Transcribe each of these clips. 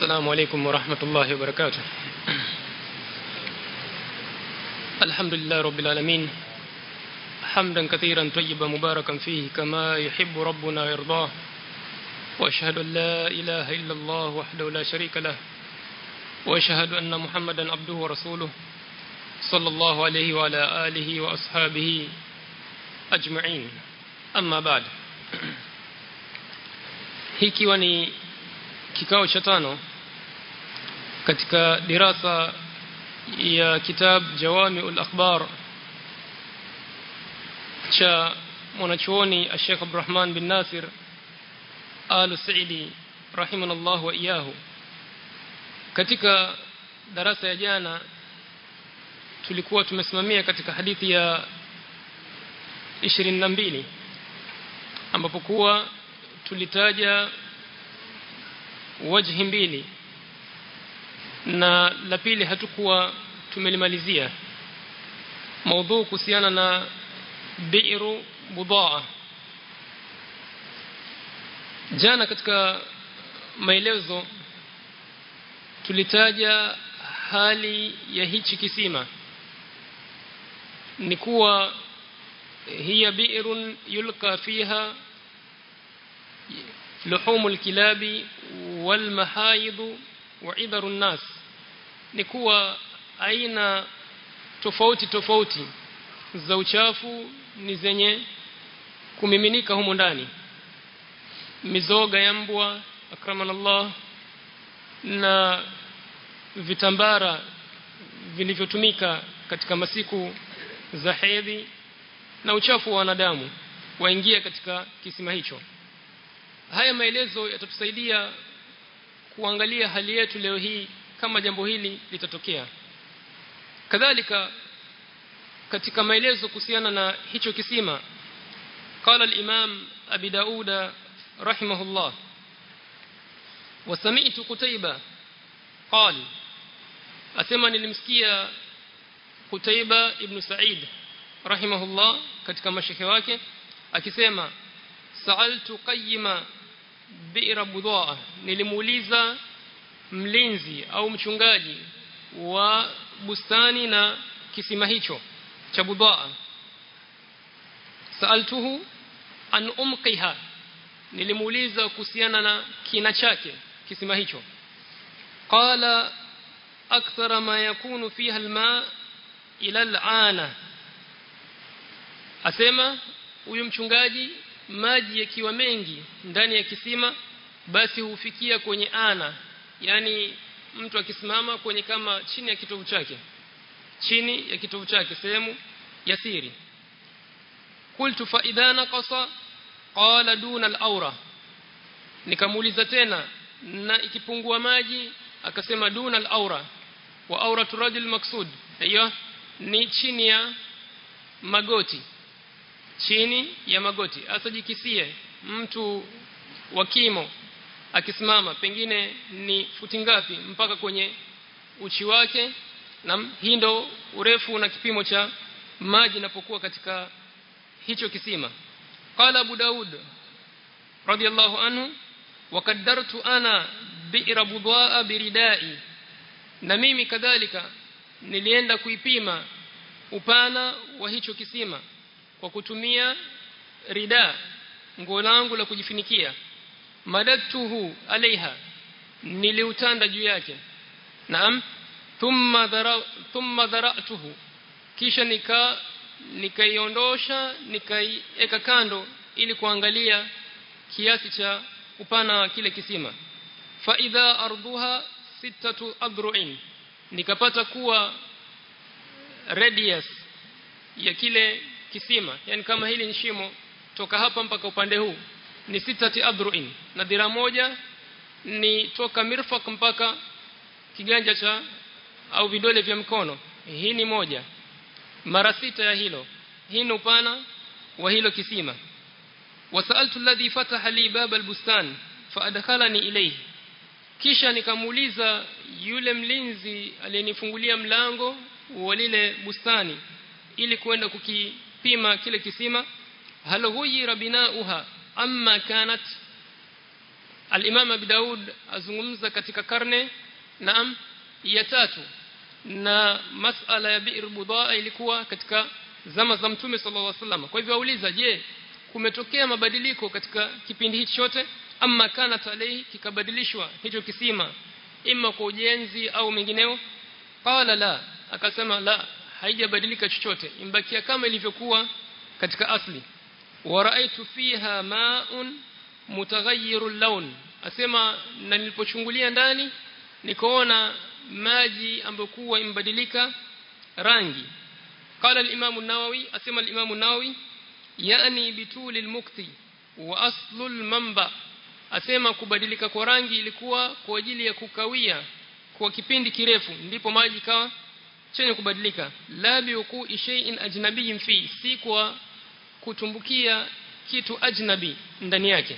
السلام عليكم ورحمة الله وبركاته. الحمد لله رب العالمين. حمدا كثيرا طيبا مباركا فيه كما يحب ربنا ويرضاه. وأشهد أن لا إله إلا الله وحده لا شريك له. وأشهد أن محمدا عبده ورسوله صلى الله عليه وعلى آله وأصحابه أجمعين. أما بعد. hiki ni kikao cha tano katika dirasa ya kitab Jawami'ul Akhbar cha mwanachuoni Sheikh Abdurrahman bin Nasir Al Saidi rahimahullah wa iyahu katika darasa ya jana tulikuwa tumesimamia katika hadithi ya 22 ambapo kuwa tulitaja wajhi mbili na la pili hatukuwa tumelimalizia maudhu kuhusiana na bi'ru budaa jana katika maelezo tulitaja hali ya hichi kisima. Ni kuwa eh, hiya bi'run yulqa fiha luhumul kilabi wal mahayid wa idaru nas ni kuwa aina tofauti tofauti za uchafu ni zenye kumiminika humo ndani. Mizoga ya mbwa akramanallah na vitambara vilivyotumika katika masiku za hedhi na uchafu wa wanadamu waingia katika kisima hicho. Haya maelezo yatatusaidia kuangalia hali yetu leo hii kama jambo hili litatokea kadhalika katika maelezo kuhusiana na hicho kisima قال الإمام أبي داود رحمه الله وسمعت قتيبة قال أسمى نلمسكية قتيبة ابن سعيد رحمه الله katika mashekhe wake akisema sa'altu qayyima bi'ra budhaa nilimuuliza mlinzi au mchungaji wa bustani na kisima hicho cha budhaa. Sa'altuhu an umqiha. Nilimuuliza kuhusiana na kina chake kisima hicho. Qala akthara ma yakunu fiha alma ila al'ana. Asema huyu mchungaji maji yakiwa mengi ndani ya kisima basi hufikia kwenye ana yani mtu akisimama kwenye kama chini ya kitovu chake. Chini ya kitovu chake sehemu ya siri. Qultu fa idha naqasa? Qala duna al-awra. Nikamuuliza tena na ikipungua maji? Akasema duna al-awra. Wa awratu rajul maksud hiyo ni chini ya magoti. Chini ya magoti. Asajikisie mtu wa kimo akisimama pengine ni futi ngapi mpaka kwenye uchi wake. Na hii ndo urefu na kipimo cha maji inapokuwa katika hicho kisima. Qala abu daud radiyallahu anhu wakaddartu ana bi'ra budwa'a biridai. Na mimi kadhalika nilienda kuipima upana wa hicho kisima kwa kutumia rida nguo langu la kujifinikia madatuhu alaiha niliutanda juu yake. Naam. Thumma dhara thumma dharatuhu. Kisha nika nikaiondosha nikaiweka kando ili kuangalia kiasi cha upana wa kile kisima. Fa idha arduha sittatu adru'in. Nikapata kuwa radius ya kile kisima. Yani kama hili ni shimo toka hapa mpaka upande huu ni sitati adruin. Na dira moja ni toka mirfaq mpaka kiganja cha au vidole vya mkono. Hii ni moja. Mara sita ya hilo. Hii ni upana wa hilo kisima. Wasaltu alladhi fataha li bab albustan faadkhalani ilayhi. Kisha nikamuuliza yule mlinzi aliyenifungulia mlango wa lile bustani ili kwenda kukipima kile kisima hal ghuyira binauha amma kanat al-Imam Abi Daud azungumza katika karne naam ya tatu. Na masala ya bi'r budaa ilikuwa katika zama za mtume sallallahu alaihi wasallam. Kwa hivyo auliza je kumetokea mabadiliko katika kipindi hicho chote? Amma kanat alayhi kikabadilishwa hicho kisima. Imma kwa ujenzi au mengineo? Qala la akasema la haijabadilika chochote. Imbakia kama ilivyokuwa katika asli wa raaitu fiha ma'un mutaghayyirul lawn. Asema na nilipochungulia ndani nikaona maji ambayo kuwa imbadilika rangi. Qala al-imam an-nawawi asema al-imam an-nawawi yani bitul al-mukti wa aslu al-manba. Asema kubadilika kwa rangi ilikuwa kwa ajili ya kukawia kwa kipindi kirefu ndipo maji kawa chenye kubadilika. La biuqu shay'in ajnabiyyin fi si kwa kutumbukia kitu ajnabi ndani yake.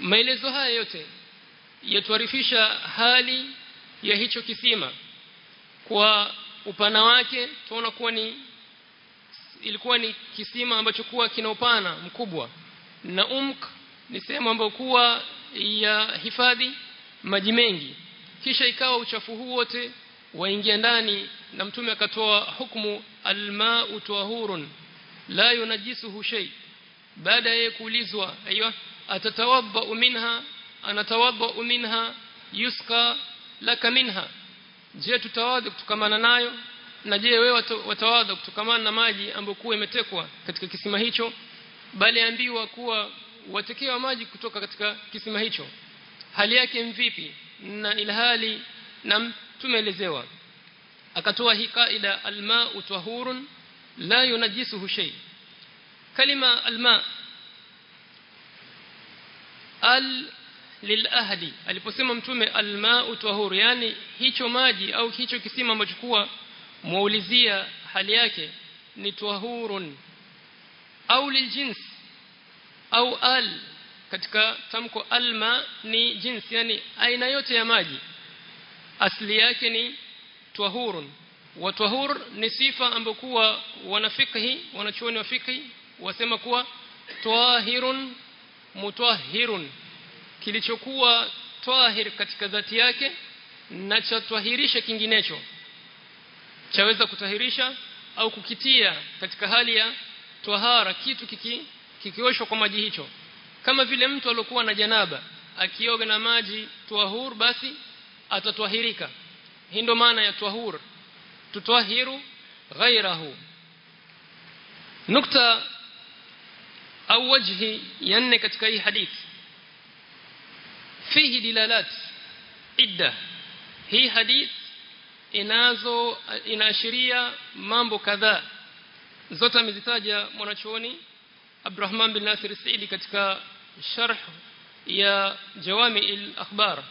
Maelezo haya yote yatuarifisha hali ya hicho kisima. Kwa upana wake tunaona kuwa ni ilikuwa ni kisima ambacho kuwa kina upana mkubwa. Na umk ni sehemu ambayo kuwa ya hifadhi maji mengi. Kisha ikawa uchafu huu wote waingia ndani na mtume akatoa hukumu alma'u tahurun la yunajisuhu shay. Baada ya kuulizwa aiywa atatawadda minha? Anatawadda minha yuska laka minha. Je tutawadha kutokamana nayo? Na je wewe watawadha kutokamana na maji ambayo imetekwa katika kisima hicho? Bali ambiwa kuwa watekewa maji kutoka katika kisima hicho. Hali yake mvipi na ilhali na tumeelezewa. Akatoa hii kaida alma'u tahurun la yunajisuhu shay kalima alma al lilahdi aliposema mtume alma'u tahur yani hicho maji au hicho kisima ambacho kuwa muulizia hali yake ni tahurun. au liljins. au al. katika tamko alma ni jinsi yani aina yote ya maji. asli yake ni tahurun wa tahur ni sifa ambokuwa wanafikhi wanachuoni wa fikhi wasema kuwa tahirun mutahhirun kilichokuwa tahir katika dhati yake na cha twahirisha kinginecho. Chaweza kutahirisha au kukitia katika hali ya tahara kitu kiki, kikioshwa kwa maji hicho. Kama vile mtu aliyokuwa na janaba akioga na maji tahur basi atatwahirika. Hii ndo maana ya tahur tutwahiru ghairahu nukta au wajhi ya nne katika hii hadithi fihi dilalat idda hii hadith inazo inaashiria mambo kadhaa zote amezitaja mwanachuoni Abdurrahman bin Nasir Saidi katika sharh ya Jawami al-Akhbar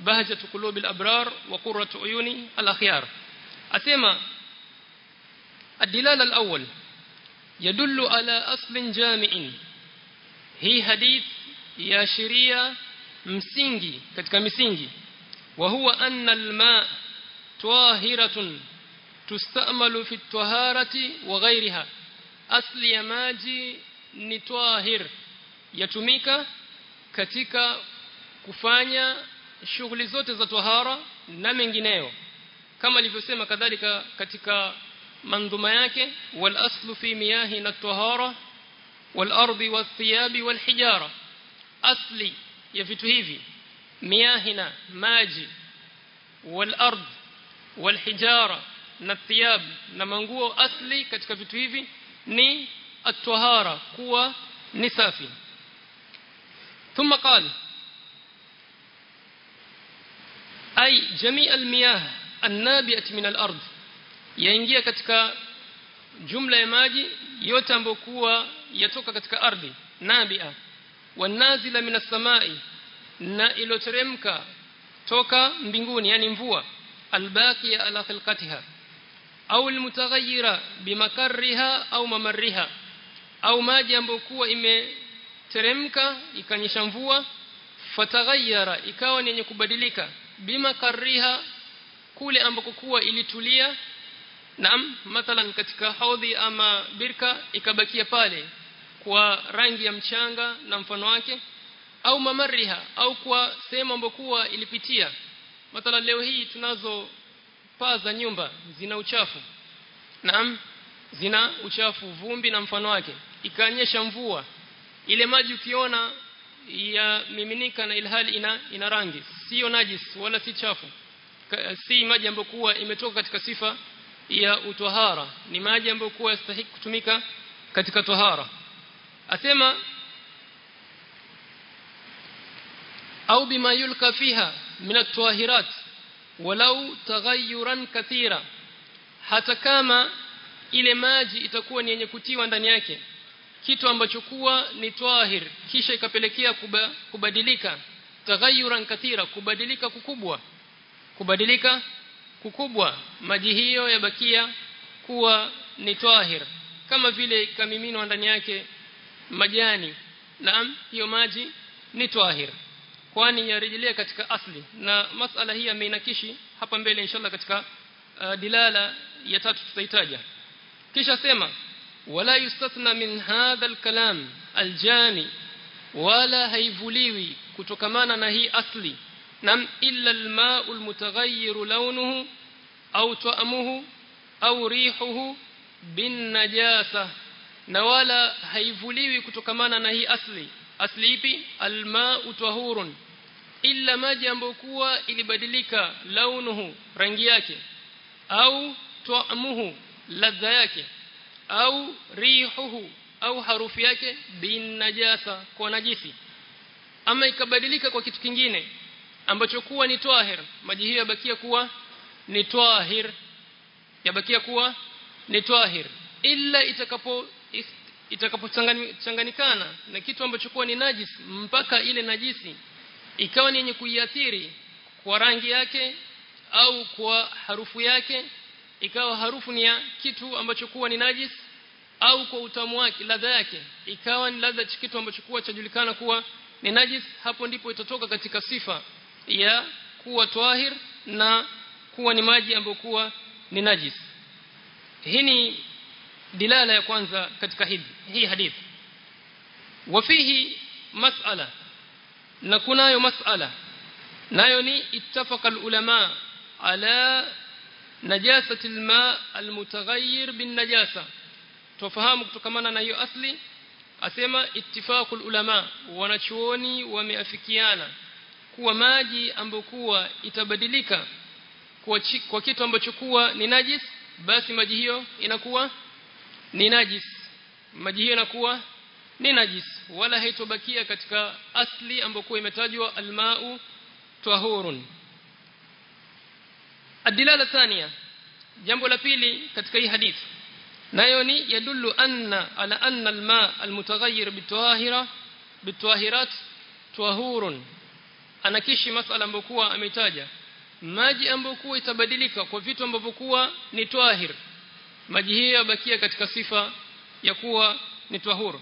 bahjat qulub al-abrar wa qurrat uyuni al-akhyar asema الدلالة الأول يدل على أصل جامع هي حديث يا شريعة msingi katika misingi wa huwa anna alma tahiratun tustamalu fi taharati wa ghairiha asli ya maji ni tahir yatumika katika kufanya shughuli zote za tahara na mengineyo كما لفسيما كذلك كتك منظمياك والأصل في مياهنا التهارة والأرض والثياب والحجارة أصل يفتهيفي مياهنا ماجي والأرض والحجارة والثياب نمنقو أصل كتك فتهيفي ني التهارة قوة نسافي ثم قال أي جميع المياه annabiat min al-ard. Yaingia katika jumla ya maji yote ambokuwa yatoka katika ardhi. Nabia. Wanazila min as-samai. Na iloteremka toka mbinguni yani mvua. Albaqiya ala khilqatiha. Au almutaghayyira bimakarriha au mamarriha. Au maji ambokuwa imeteremka ikanyesha mvua. Fataghayyara ikawa ni yenye kubadilika. Bimakarriha kule ambako kuwa ilitulia. Naam mathalan katika haudhi ama birka ikabakia pale kwa rangi ya mchanga na mfano wake au mamariha au kwa sehemu ambokuwa ilipitia. Mathala leo hii tunazo paa za nyumba zina uchafu. Naam zina uchafu vumbi na mfano wake. Ikanyesha mvua. Ile maji ukiona ya miminika na ilhali ina, ina rangi. Sio najis wala si chafu si maji ambayo kuwa imetoka katika sifa ya utahara ni maji ambayo kuwa yastahili kutumika katika tahara asema au bima yulka fiha min at-tahirat walau taghayyuran kathira. Hata kama ile maji itakuwa ni yenye kutiwa ndani yake kitu ambacho kuwa ni tahir kisha ikapelekea kuba, kubadilika taghayyuran kathira kubadilika kukubwa kubadilika kukubwa. Maji hiyo yabakia kuwa ni tahir kama vile kamiminwa ndani yake majani. Naam hiyo maji ni tahir kwani yarejelea katika asli. Na masala hii ameinakishi hapa mbele inshallah katika uh, dilala ya tatu tutahitaja kisha sema wala yustathna min hadha alkalam aljani wala haivuliwi kutokamana na hii asli nam illa alma'u المتغير launuhu au ta'amuhu au rihuhu bin najasa na wala haivuliwi kutokamana na hii asli. Asli ipi? Alma'u tahurun. Illa maji ambayo kuwa ilibadilika launuhu rangi yake. Au ta'amuhu ladha yake. Au rihuhu au harufu yake bin najasa kwa najisi. Ama ikabadilika kwa kitu kingine ambacho kuwa ni tahir. Maji hiyo yabakia kuwa ni tahir. Yabakia kuwa ni tahir. Illa itakapo itakapochanganyikana na kitu ambacho kuwa ni najis mpaka ile najisi ikawa ni yenye kuiathiri kwa rangi yake au kwa harufu yake ikawa harufu ni ya kitu ambacho kuwa ni najis au kwa utamu wake ladha yake ikawa ni ladha kitu ambacho kuwa chajulikana kuwa ni najis hapo ndipo itatoka katika sifa ya kuwa twahir na kuwa ni maji ambayo kuwa ni najis. Hii ni dilala ya kwanza katika hii hii hadithi wafihi mas'ala na kunayo mas'ala. Nayo ni ittafaqa ulama ala najasati alma almutaghayyir bin najasa. Tufahamu kutokamana na hiyo asli asema ittifaqul ulama wanachuoni wameafikiana kuwa maji ambokuwa itabadilika. Kwa, kwa kitu ambacho kuwa ni najis basi maji hiyo inakuwa ni najis. Maji hiyo inakuwa ni najis. Wala haitobakia katika asli ambokuwa imetajwa almau tahurun. Adilala thania jambo la pili katika hii hadithi nayo ni yadullu anna ala anna alma almutaghayyir bitahira bitahirat tahurun anakishi masala ambokuwa ametaja. Maji ambokuwa itabadilika kwa vitu ambavyo kuwa ni tahir maji hiyo yabakia katika sifa ya kuwa ni tahur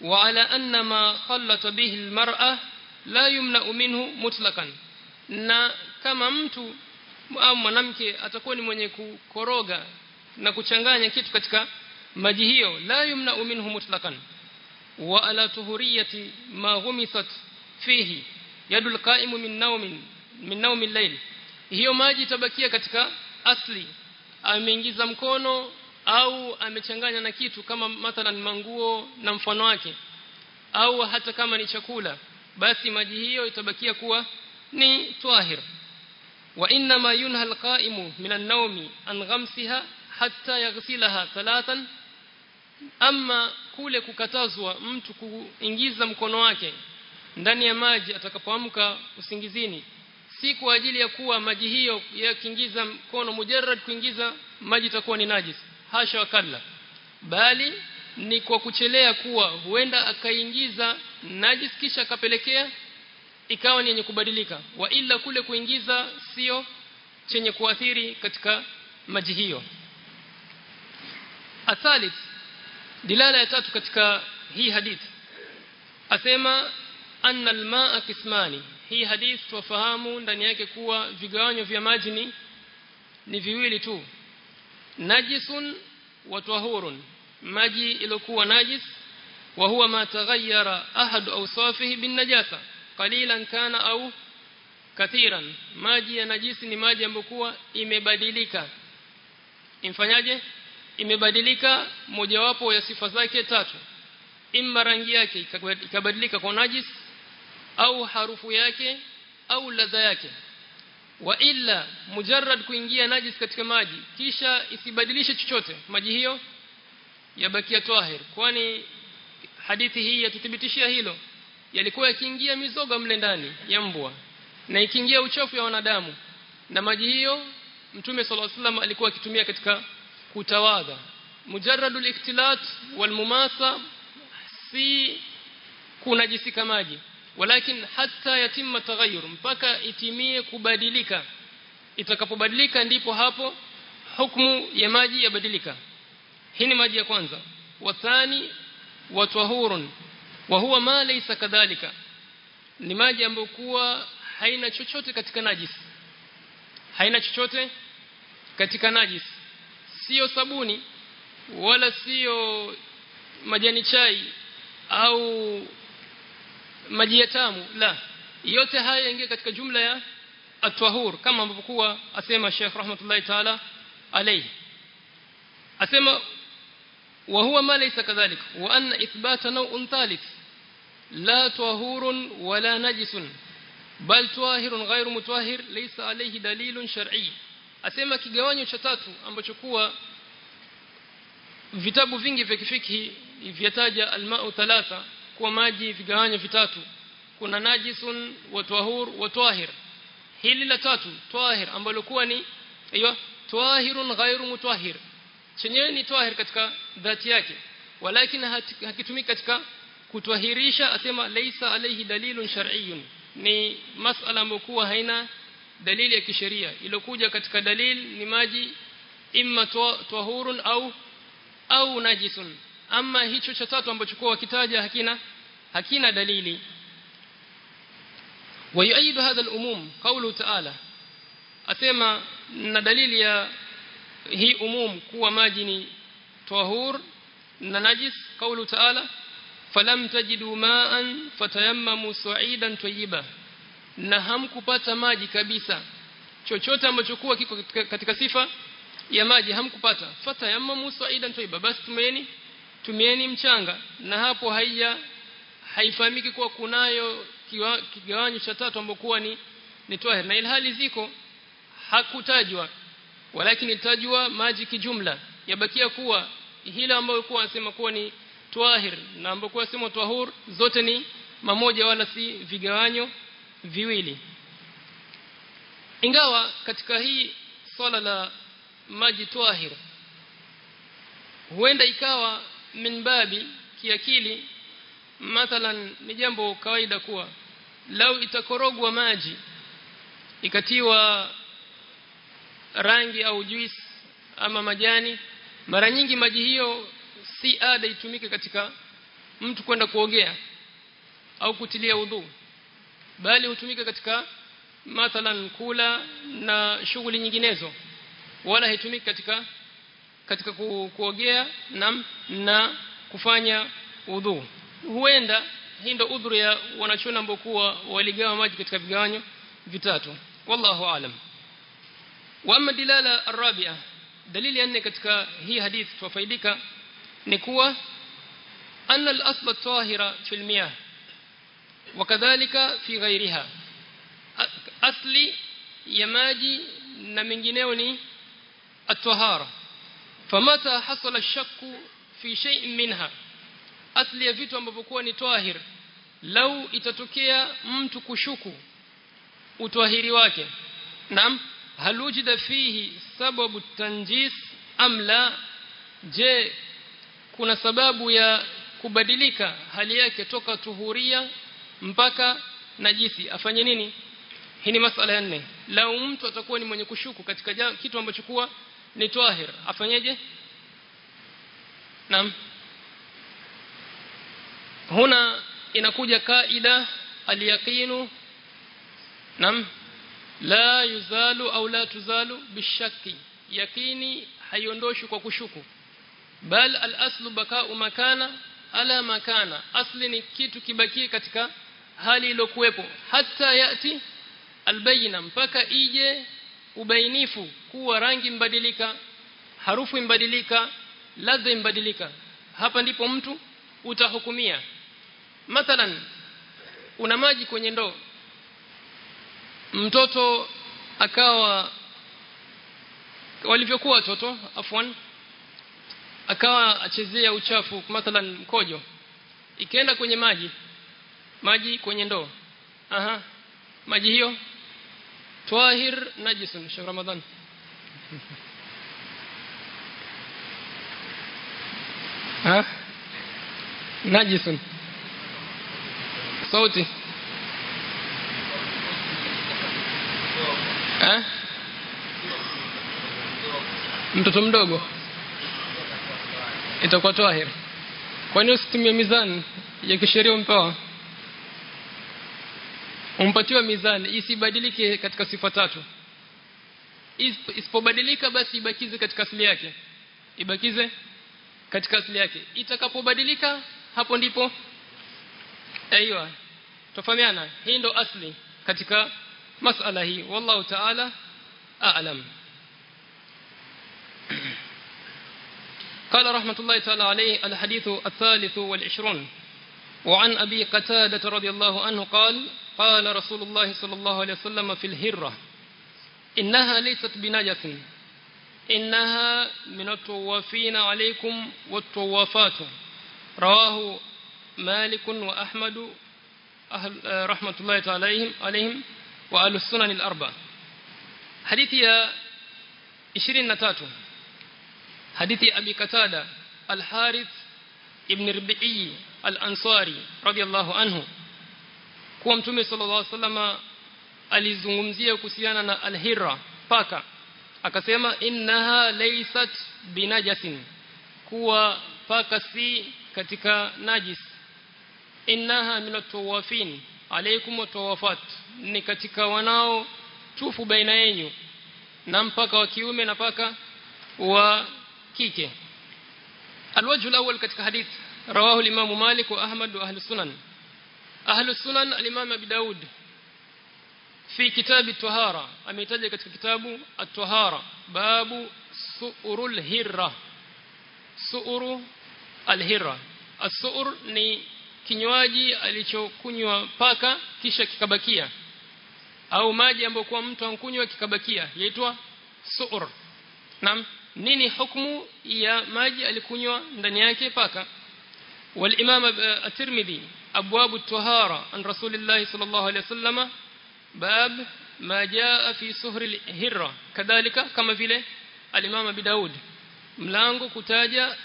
wa ala anna ma khallata bihi almar'a la yumna minhu mutlaqan. Na kama mtu au mwanamke atakuwa ni mwenye kukoroga na kuchanganya kitu katika maji hiyo la yumna minhu mutlaqan. Wa ala tuhuriyati ma ghumisat fihi yadul qa'imu min nawmin min nawmi al-layl hiyo maji itabakia katika asli. Ameingiza mkono au amechanganya na kitu kama mathalan manguo na mfano wake. Au hata kama ni chakula basi maji hiyo itabakia kuwa ni twahir. Wa inna ma yunha alqa'imu min an-nawmi an ghamsiha hatta yaghsilaha thalathan. Amma kule kukatazwa mtu kuingiza mkono wake ndani ya maji atakapoamka usingizini. Si kwa ajili ya kuwa maji hiyo yakiingiza mkono mujarrad kuingiza maji itakuwa ni najis hasha wakalla bali ni kwa kuchelea kuwa huenda akaingiza najis kisha akapelekea ikawa ni yenye kubadilika. Wa ila kule kuingiza sio chenye kuathiri katika maji hiyo. Athalith dilala ya tatu katika hii hadithi asema anna almaa kismani. Hii hadith tufahamu ndani yake kuwa vigawanyo vya maji ni ni viwili tu. Najisun wa tahurun maji ilokuwa najis wa huwa ma taghayyara ahad awsafihi bin najasa. Qalilan kana au kathiran. Maji ya najisi ni maji ambokuwa imebadilika. Imfanyaje? Imebadilika mojawapo ya sifa zake tatu. Imma rangi yake ikabadilika kwa najis au harufu yake au ladha yake. Wa illa mujarrad kuingia najis katika maji kisha isibadilishe chochote maji hiyo yabakia tahir. Kwani hadithi hii yatuthibitishia hilo? Yalikuwa yakiingia mizoga mle ndani ya mbwa na ikiingia uchafu ya wanadamu. Na maji hiyo mtume sallallahu alaihi alikuwa akitumia katika kutawadha. Mujarradul ikhtilat wal mumasa si kunajisika maji walakin hatta yatimma taghayyur mpaka itimie kubadilika. Itakapobadilika ndipo hapo hukumu ya maji yabadilika. Hii ni maji ya kwanza. Wathani wa tahurun. Wa huwa ma laysa kadhalika. Ni maji ambayo kuwa haina chochote katika najis. Haina chochote katika najis. Sio sabuni wala sio majani chai au maji ya la yote haya yaingia katika jumla ya atwahur kama ambavyo kuwa asema Sheikh rahmatullahi taala alayhi asema wa huwa ma laysa kadhalik wa anna ithbata naw'un thalith la tahurun wala najisun bal tahirun ghairu mutahhir laysa alayhi dalilun shar'i asema kigawanyo cha tatu ambacho kuwa vitabu vingi vya kifiki vyataja almau thalatha kuwa maji vigawanyo vitatu. Kuna najisun wa tahur wa tahir hili la tatu tahir ambalo kuwa ni aiyo tahirun ghairu mutahhir chenyewe ni tahir katika dhati yake. Walakin hakitumiki katika kutwahirisha asema laisa alayhi dalilun shar'iyyun. Ni masala ambayo haina dalili ya kisheria. Ilokuja katika dalil ni maji imma tahurun au au najisun ama hicho cha tatu ambacho kwa wakitaja hakina hakina dalili ويؤيد هذا الأموم قوله تعالى أسمى na dalili ya hii umum kuwa maji ni tahur na najis قوله تعالى falam tajidu ma'an fatayammamu sa'idan tayyiba na hamkupata maji kabisa chochote ambacho kuwa kiko katika, katika sifa ya maji hamkupata fatayammamu sa'idan tayyiba basi tumieni tumieni mchanga. Na hapo haija haifahamiki kuwa kunayo kigawanyo cha tatu ambokuwa ni ni tohir na ilhali ziko hakutajwa. Walakini itajwa maji kijumla. Yabakia kuwa hila ambayo kuwa anasema kuwa ni twahir na ambayo kuwa sema tahur zote ni mamoja wala si vigawanyo viwili. Ingawa katika hii swala la maji twahir huenda ikawa min babi kiakili mathalan ni jambo kawaida kuwa. Lau itakorogwa maji ikatiwa rangi au juice ama majani mara nyingi maji hiyo si ada itumike katika mtu kwenda kuogea au kutilia udhu. Bali hutumika katika mathalan kula na shughuli nyinginezo. Wala haitumiki katika katika ku, kuogea na na kufanya udhu. Huenda hii ndio udhuru ya wanachuoni ambao kuwa waligawa maji katika vigawanyo vitatu. Wallahu alam wa amma dilala arabia dalili ya nne katika hii hadith tuwafaidika ni kuwa anna al-asl at-tahira fi al-miyah wakadhalika fi ghairiha asli ya maji na mengineo ni at-tahara famata hasala ash-shakku fi shay'in minha. Asli ya vitu ambavyo kuwa ni tahir lau itatokea mtu kushuku utwahiri wake. Naam. Hal wujida fihi sababu tanjis amla je kuna sababu ya kubadilika hali yake toka tuhuria mpaka najisi? Afanye nini? Hii ni masala ya nne. Lau mtu atakuwa ni mwenye kushuku katika kitu ambacho kuwa ni tahir afanyeje? Naam. Huna inakuja kaida aliyaqinu nam la yuzalu au la tuzalu bishakki. Yakini haiondoshi kwa kushuku. Bal al-aslu baka'u makana ala makana. Asli ni kitu kibakie katika hali iliyokuwepo. Hata yati albayna mpaka ije ubainifu kuwa rangi mbadilika harufu imbadilika ladha imbadilika. Hapa ndipo mtu utahukumia. Mathalan una maji kwenye ndoo. Mtoto akawa walivyokuwa watoto afwan akawa achezea uchafu mathalan mkojo. Ikaenda kwenye maji maji kwenye ndoo. Aha maji hiyo twahir نجس شهر رمضان ها نجس sauti. ها mtoto mdogo. Itakuwa tahir kwani usitumie mizani ya kisheria umpewa umpatiwa mizani isibadilike katika sifa tatu isipobadilika basi ibakize katika asili yake ibakize katika asili yake itakapobadilika hapo ndipo aiywa tofahamiana hii ndo asli katika masala hii wallahu ta'ala a'lam قال رحمة الله تعالى عليه الحديث الثالث والعشرون وعن أبي قتادة رضي الله عنه قال قال رسول الله صلى الله عليه وسلم في الهرة إنها ليست بنجس إنها من الطوافين عليكم والطوافات رواه مالك وأحمد أهل رحمة الله تعالى عليهم, عليهم وأهل السنن الأربع حديث يا 23 حديث أبي قتادة الحارث ابن ربيعي al-Ansari radiyallahu anhu. Kuwa mtume sallallahu alayhi wasallam alizungumzia kuhusiana na al-hira paka. Akasema innaha laysat binajasin. Kuwa paka si katika najis. Innaha min at-tawafin. Alaykum at ni katika wanao tufu baina yenu na mpaka wa kiume na paka wa kike. Alwajhu alawwal katika hadithi رواه الإمام مالك وأحمد وأهل السنن أهل السنن الإمام أبي داود في كتاب الطهارة أميتاج katika kitabu الطهارة باب سؤر الهرة سؤر الهرة السؤر ni kinywaji alichokunywa paka kisha kikabakia au maji ambayo kwa mtu ankunywa kikabakia yaitwa suur naam nini hukumu ya maji alikunywa ndani yake paka والإمام الترمذي أبواب الطهارة عن رسول الله صلى الله عليه وسلم. باب ما جاء في سهر الهرة. كذلك كما vile الإمام أبي داود. mlango kutaja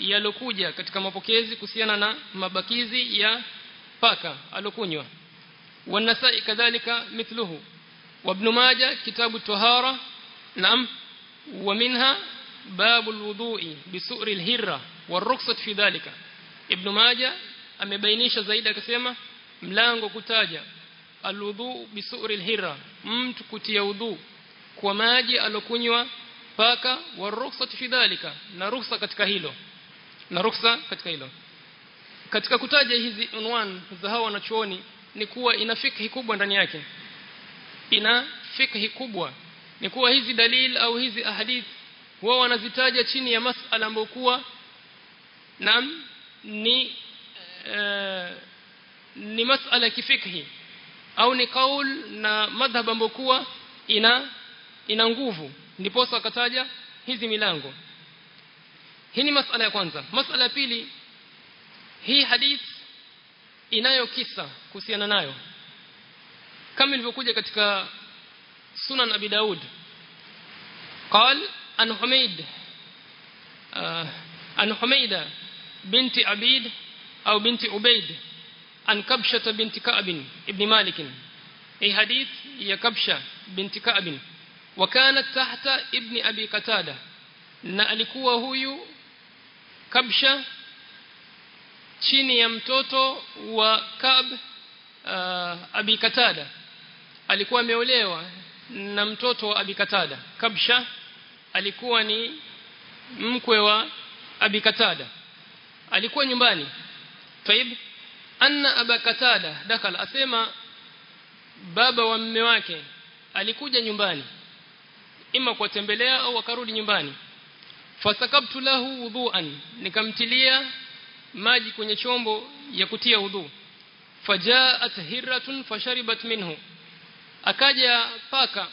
yalokuja katika mapokezi kuhusiana na mabakizi ya paka alokunywa والنسائي كذلك مثله. وابن ماجه كتاب الطهارة. نعم. ومنها باب الوضوء بسؤر الهرة. waruksat fi dhalika ibn maja amebainisha zaidi akasema mlango kutaja alwudu bisuri alhira mtu kutia udhu kwa maji alokunywa paka waruksat fi dhalika na ruhsa katika hilo na ruhsa katika hilo. Katika kutaja hizi unwan za hawa wanachuoni ni kuwa ina fikhi kubwa ndani yake. Ina fikhi kubwa ni kuwa hizi dalil au hizi ahadith wao wanazitaja chini ya masala ambayo nam ni uh, ni masala kifikhi au ni kaul na madhhab ambayo kuwa ina ina nguvu ndipo akataja hizi milango hii ni masala ya kwanza masala ya pili hii hadith inayo kisa kuhusiana nayo kama ilivyokuja katika sunan abi daud قال عن حميد آه عن حميدة بنت عبيد أو بنت عبيد عن كبشة بنت كعب ابن مالك أي حديث هي كبشة بنت كعب وكانت تحت ابن أبي قتادة na alikuwa huyu kabsha chini ya mtoto wa Kab uh, Abi Katada alikuwa ameolewa na mtoto wa Abi Katada Kabsha alikuwa ni mkwe wa Abi Katada alikuwa nyumbani. Taib anna aba katada dakala asema baba wa mume wake alikuja nyumbani. Ima kuwatembelea au akarudi nyumbani. Fasakabtu lahu wudhuan nikamtilia maji kwenye chombo ya kutia wudhu fajaat hirratun fasharibat minhu. Akaja paka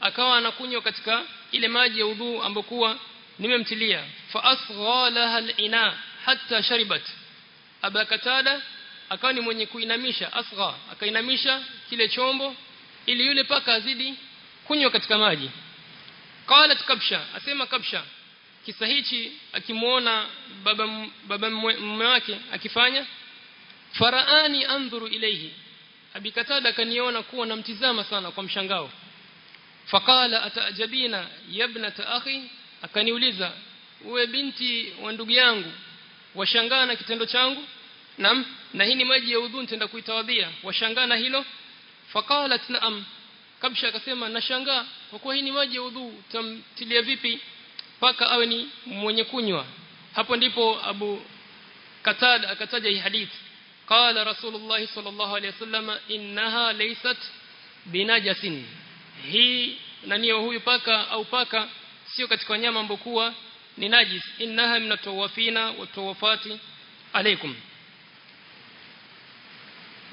akawa anakunywa katika ile maji ya udhu ambokuwa nimemtilia. Fa asghalaha al-ina hatta sharibat. Aba katada akawa ni mwenye kuinamisha asgha akainamisha kile chombo ili yule paka azidi kunywa katika maji. Qalat kabsha asema kabsha kisa hichi akimuona baba baba mume wake akifanya faraani andhuru ilayhi. Abikatada kaniona kuwa namtizama sana kwa mshangao. Faqala ataajabina yabnata akhi? Akaniuliza uwe binti wa ndugu yangu washangaa na kitendo changu nam na hii ni maji ya udhu nitaenda kuitawadhia washangaa na hilo. Faqalat naam. Kabsha akasema nashangaa kwa kuwa hii ni maji ya udhu tamtilia vipi paka awe ni mwenye kunywa? Hapo ndipo abu katad akataja hii hadithi. Qala rasulullah sallallahu alayhi wasallam innaha laysat binajasin. Hii nani huyu paka au paka sio katika wanyama ambao kuwa ni najis innaha min tawafina wa tawafati alaykum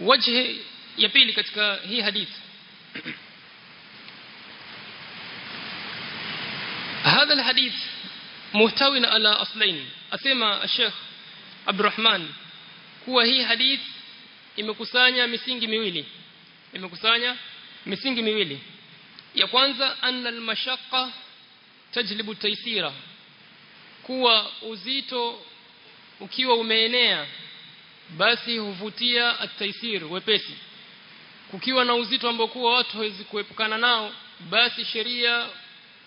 wajhi ya pili katika hii hadithi هذا الحديث محتوي على أصلين أسمى الشيخ عبد الرحمن kuwa hii hadith imekusanya misingi miwili imekusanya misingi miwili ya kwanza anna almashaqqa tajlibu taysira kuwa uzito ukiwa umeenea basi huvutia at-taysir wepesi. Kukiwa na uzito ambao kuwa watu hawezi kuepukana nao basi sheria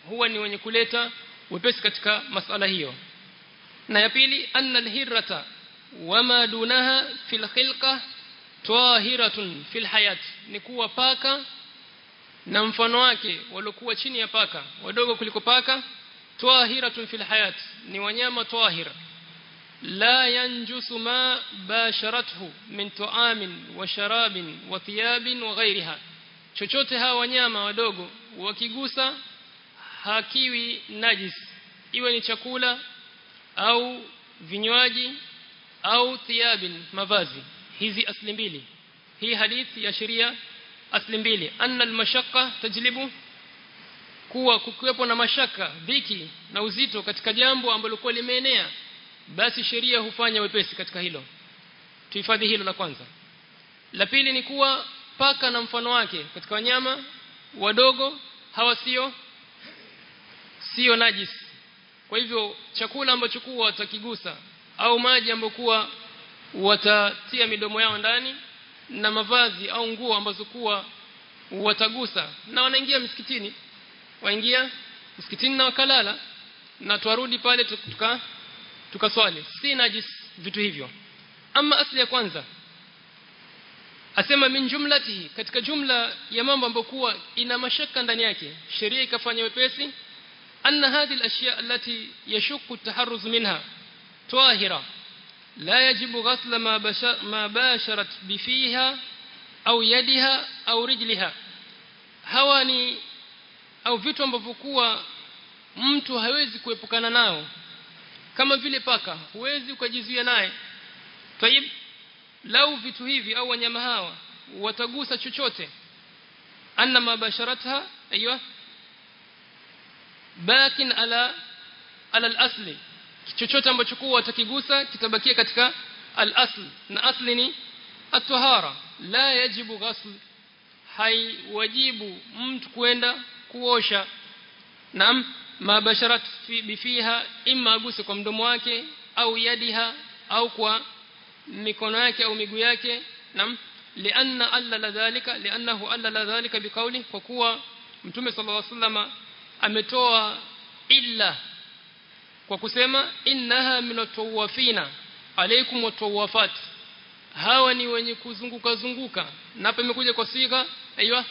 huwa ni wenye kuleta wepesi katika masala hiyo. Na ya pili anna alhirrata wama dunaha fil khilqa tahiratun fil hayat ni kuwa paka na mfano wake waliokuwa chini ya paka wadogo kuliko paka tahiratun fil hayat ni wanyama tahir la yanjusu ma basharathu min tu'amin wa sharabin wa thiyabin wa ghayriha chochote hawa wanyama wadogo wakigusa hakiwi najis iwe ni chakula au vinywaji au thiyabin mavazi hizi asli mbili hii hadithi ya sheria asli mbili anna almashaqqa tajlibu kuwa kukiwepo na mashaka dhiki na uzito katika jambo ambalo kwa limeenea basi sheria hufanya wepesi katika hilo. Tuhifadhi hilo la kwanza. La pili ni kuwa paka na mfano wake katika wanyama wadogo hawa sio sio najis. Kwa hivyo chakula ambacho kuwa watakigusa au maji ambayo kuwa watatia midomo yao ndani na mavazi au nguo ambazo kuwa watagusa na wanaingia msikitini waingia msikitini na wakalala na twarudi pale tuka tukaswali. Si najis vitu hivyo. Ama asli ya kwanza. Asema min jumlati katika jumla ya mambo ambayo kuwa ina mashaka ndani yake sheria ikafanya wepesi anna hadhi alashiya allati yashuku taharruz minha tahira la yajibu ghasla ma ma basharat bifiha au yadiha au rijliha. Hawa ni au vitu ambavyo kuwa mtu hawezi kuepukana nao. Kama vile paka huwezi ukajizuia naye. Tayib lau vitu hivi au wanyama hawa watagusa chochote. Anna mabasharatha aywa bakin ala ala al-asli. Chochote ambacho kuwa watakigusa kitabakia katika al-asl na asli ni at-tahara. La yajibu ghasl. Haiwajibu mtu kwenda kuosha nam mabasharat fi bifiha imma aguse kwa mdomo wake au yadiha au kwa mikono yake au miguu yake nam lianna alla dhalika liannahu alla dhalika biqauli kwa kuwa mtume sallallahu alaihi wasallam ametoa illa kwa kusema innaha minatawafina alaikum watawafat hawa ni wenye kuzunguka zunguka. Na imekuja kwa siga aiywa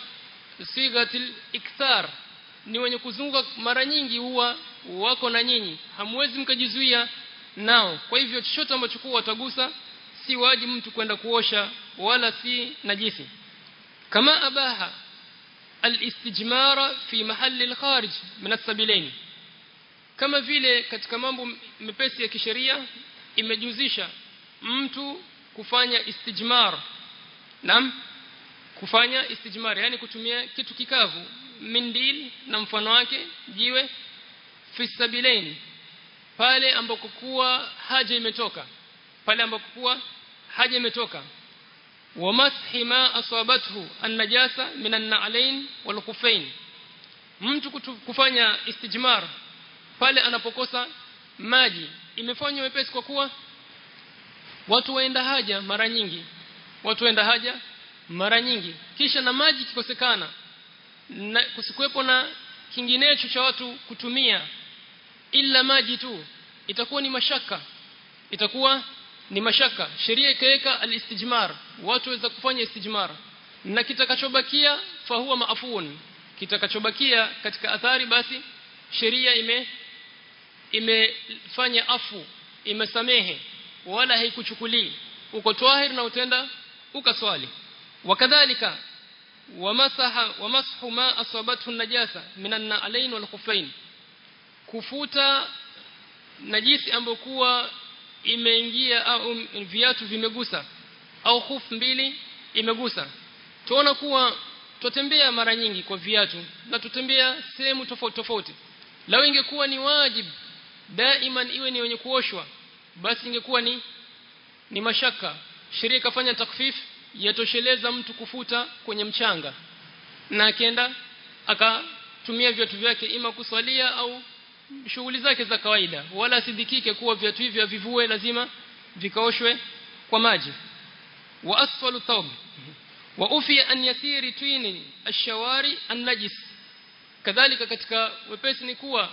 sigatil ikthar ni wenye kuzunguka mara nyingi huwa wako na nyinyi. Hamwezi mkajizuia nao. Kwa hivyo chochote ambacho kwa watagusa si waji mtu kwenda kuosha wala si najisi. Kama abaha alistijmara fi alkharij min as-sabilain. Kama vile katika mambo mepesi ya kisheria imejuzisha mtu kufanya istijmar. Nam kufanya istijmar yani kutumia kitu kikavu mindil na mfano wake jiwe fisabilaini pale ambako kuwa haja imetoka pale ambako kuwa haja imetoka. Wa mashi ma asabathu an-najasa min an-na'lain wal khuffain mtu kufanya istijmar pale anapokosa maji imefanywa mepesi kwa kuwa watu waenda haja mara nyingi watu waenda haja mara nyingi. Kisha na maji kikosekana na kusikuwepo na kinginecho cha watu kutumia ila maji tu itakuwa ni mashaka. Itakuwa ni mashaka. Sheria ikaweka alistijmar watu waweza kufanya istijmar. Na kitakachobakia fahuwa maafun kitakachobakia katika athari basi sheria ime imefanya afu imesamehe wala haikuchukulii. Uko twahir na utenda ukaswali wakadhalika wamasaha wamashu ma asabathu najasa minan alain wal khuffain. Kufuta najisi ambayo kuwa imeingia au viatu vimegusa au khuf mbili imegusa. Tuona kuwa tutembea mara nyingi kwa viatu na tutembea sehemu tofauti tofauti. Lao ingekuwa ni wajib daiman iwe ni wenye kuoshwa basi ingekuwa ni ni mashaka. Sheria ikafanya takfif yatosheleza mtu kufuta kwenye mchanga. Na akienda akatumia viatu vyake ima kusalia au shughuli zake za kawaida. Wala sidhikike kuwa viatu hivyo vivue lazima vikaoshwe kwa maji. Wa asfalu thawb. Wa ufiya an yasiri twini ashawari an-najis kadhalika katika wepesi ni kuwa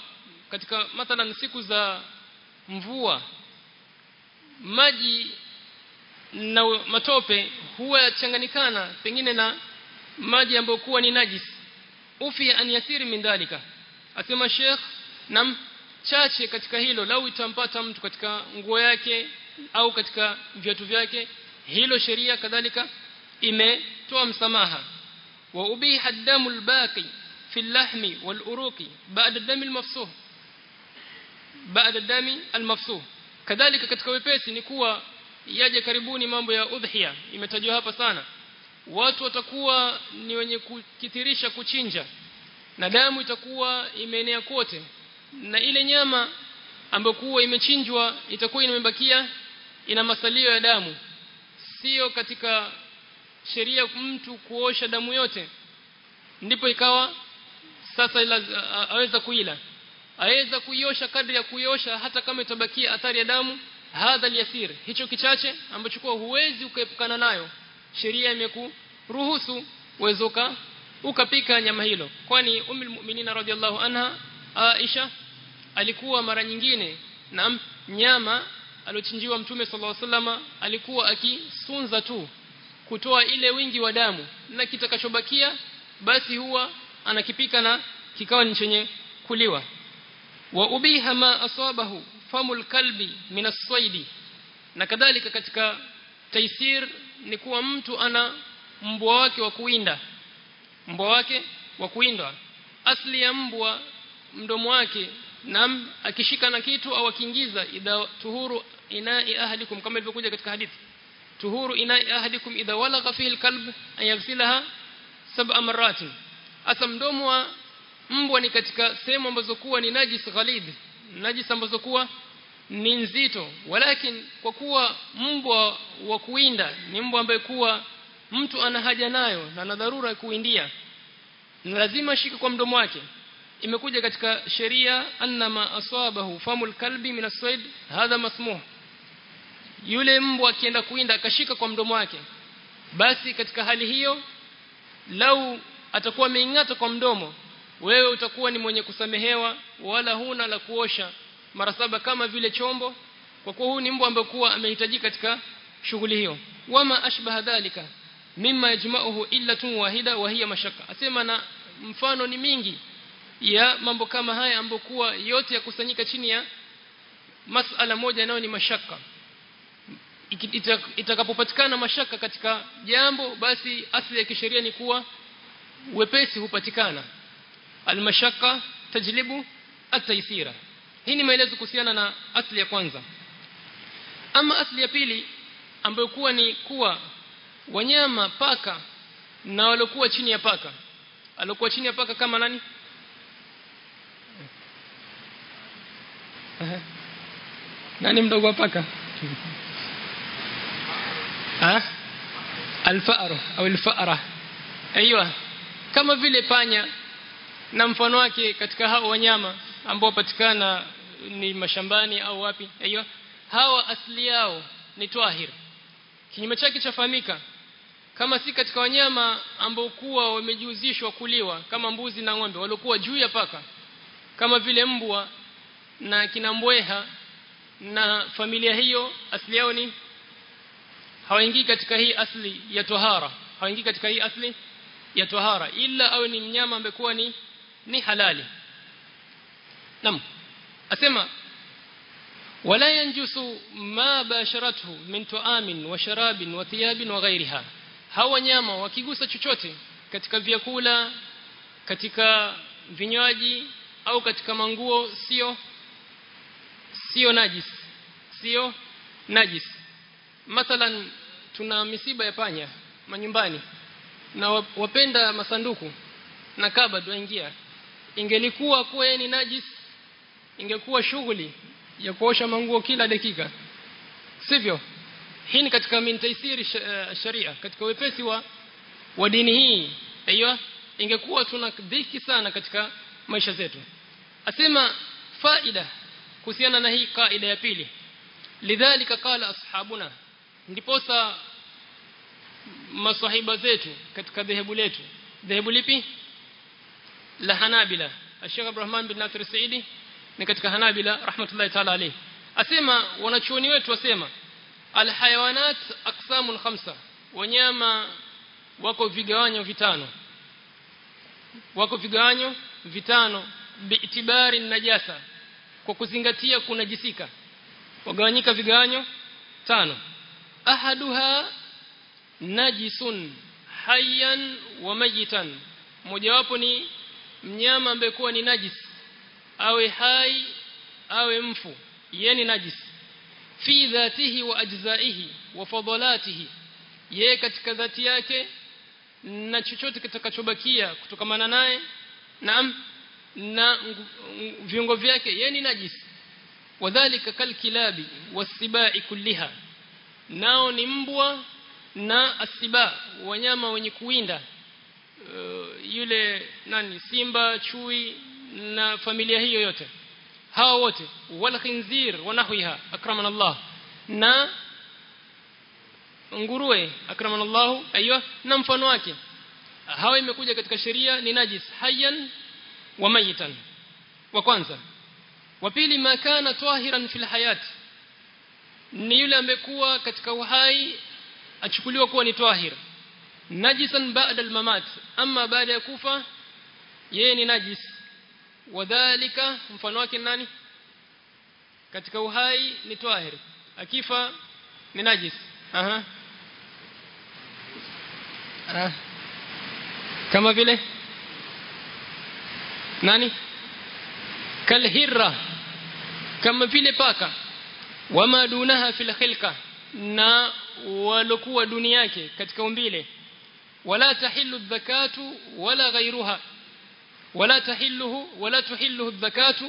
katika mathalan siku za mvua maji na matope huwa yachanganyikana pengine na maji ambayo kuwa ni najis. Ufi an yasiri min dalika asema sheikh nam chache katika hilo lau itampata mtu katika nguo yake au katika viatu vyake hilo sheria kadhalika imetoa msamaha. Wa ubiha ad-damu al-baqi fi al-lahmi wal-uruqi ba'da ad-dami almafsuh. Baada ad-dami al-mafsuh. Kadhalika katika wepesi ni kuwa yaje karibuni mambo ya udhiya imetajwa hapa sana. Watu watakuwa ni wenye kukithirisha kuchinja na damu itakuwa imeenea kote na ile nyama ambayo imechinjwa itakuwa imebakia ina masalio ya damu. Sio katika sheria mtu kuosha damu yote. Ndipo ikawa sasa aweza kuila. Aweza kuiosha kadri ya kuiosha hata kama itabakia athari ya damu hadha al-yasir hicho kichache ambacho kwa huwezi ukaepukana nayo sheria imekuruhusu uwezoka ukapika nyama hilo. Kwani ummul mu'minina radhiallahu anha Aisha alikuwa mara nyingine na nyama alochinjiwa mtume sallallahu wasallam alikuwa akisunza tu kutoa ile wingi wa damu. Na kitakachobakia basi huwa anakipika na kikawa ni chenye kuliwa. Wa ubiha ma asabahu famul kalbi min as-saidi na kadhalika katika taisir ni kuwa mtu ana mbwa wake wa kuinda mbwa wake wa kuinda asli ya mbwa mdomo wake nam akishika na kitu au akiingiza idha tuhuru inai ahlikum kama ilivyokuja katika hadithi. Tuhuru inai ahlikum idha walagha fihi alkalb ayafsilaha sab'a maratin asa mdomo wa mbwa ni katika sehemu ambazo kuwa ni najis ghalid najis ambazo kuwa ni nzito. Walakin kwa kuwa mbwa wa kuinda ni mbwa ambaye kuwa mtu ana haja nayo na ana dharura ya kuindia ni lazima shike kwa mdomo wake. Imekuja katika sheria annama asabahu famul kalbi min as-sayd hadha masmuh. Yule mbwa akienda kuinda akashika kwa mdomo wake. Basi katika hali hiyo lau atakuwa ameingata kwa mdomo wewe utakuwa ni mwenye kusamehewa wala huna la kuosha. Mara saba kama vile chombo kwa kuwa huu ni mbwa ambaye kuwa amehitaji katika shughuli hiyo. Wama ashbaha dhalika mimma yajma'uhu illa tu wahida wa hiya mashaka asema na mfano ni mingi ya mambo kama haya ambayo kuwa yote yakusanyika chini ya masala moja nayo ni mashaka itakapopatikana mashaka katika jambo basi asili ya kisheria ni kuwa wepesi hupatikana almashaka tajlibu ataisira hii ni maelezo kuhusiana na asli ya kwanza. Ama asli ya pili ambayo kuwa ni kuwa wanyama paka na waliokuwa chini ya paka. Alokuwa chini ya paka kama nani? Nani mdogo wa paka? Ha alfaru au alfara. Aiywa kama vile panya na mfano wake katika hao wanyama ambao patikana ni mashambani au wapi. Aiyo hawa asili yao ni twahir. Kinyume chake chafahamika kama si katika wanyama ambao kuwa wamejiuzishwa kuliwa kama mbuzi na ng'ombe waliokuwa juu ya paka kama vile mbwa na kinambweha na familia hiyo asili yao ni hawaingii katika hii asli ya tohara hawaingii katika hii asli ya tohara ila awe ni mnyama ambekuwa ni ni halali. Nam asema wala yanjusu ma basharathu min tuamin wa sharabin wa thiyabin wa ghairiha hawa nyama wakigusa chochote katika vyakula katika vinywaji au katika manguo sio sio najis sio najis. Mathalan tuna misiba ya panya manyumbani na wapenda masanduku na kabad waingia ingelikuwa kuwa ni najis ingekuwa shughuli ya kuosha manguo kila dakika. Sivyo? Hii ni katika min taisiri sharia katika wepesi wa wa dini hii. Aiyo ingekuwa tuna dhiki sana katika maisha zetu. Asema faida kuhusiana na hii kaida ya pili. Lidhalika qala ashabuna ndiposa masahiba zetu katika dhehebu letu. Dhehebu lipi la hanabila. Sheikh Abdurrahman bin Nasir Saidi ni katika hanabila rahmatullahi ta'ala alayhi. Asema wanachuoni wetu wasema alhayawanat aqsamun khamsa wanyama wako vigawanyo vitano. Wako vigawanyo vitano biitibari najasa kwa kuzingatia kunajisika. Wagawanyika vigawanyo tano. Ahaduha najisun hayyan wa mayitan mojawapo ni mnyama ambaye kuwa ni najis awe hai awe mfu yeye ni najis. Fi dhatihi wa ajzaihi wa fadalatihi yeye katika dhati yake na chochote kitakachobakia kutokamana naye naam na viungo vyake yeye ni najis wadhālika kalkilabi wasibai kulliha nao ni mbwa na asiba wanyama wenye kuwinda yule nani simba chui na familia hiyo yote. Hao wote wal khinzir wa nahwiha akramana Allah na nguruwe akramana Allah aiywa na mfano wake. Hawa imekuja katika sheria ni najis hayyan wa mayitan wa kwanza. Wa pili makana tahiran fil hayat. Ni yule amekuwa katika uhai achukuliwa kuwa ni tahir najisan ba'da al-mamat. Amma baada ya kufa yeye ni najis. Wadhālika mfano wake nani? Katika uhai ni tahir akifa ni najis. Aha. Ah. kama vile? Nani? Kalhirra. Kama vile paka. Wama dunaha fil khilqa. Na walokuwa duni yake katika umbile wala تحل dhakatu ولا غيرها. ولا تحله ولا تحله dhakatu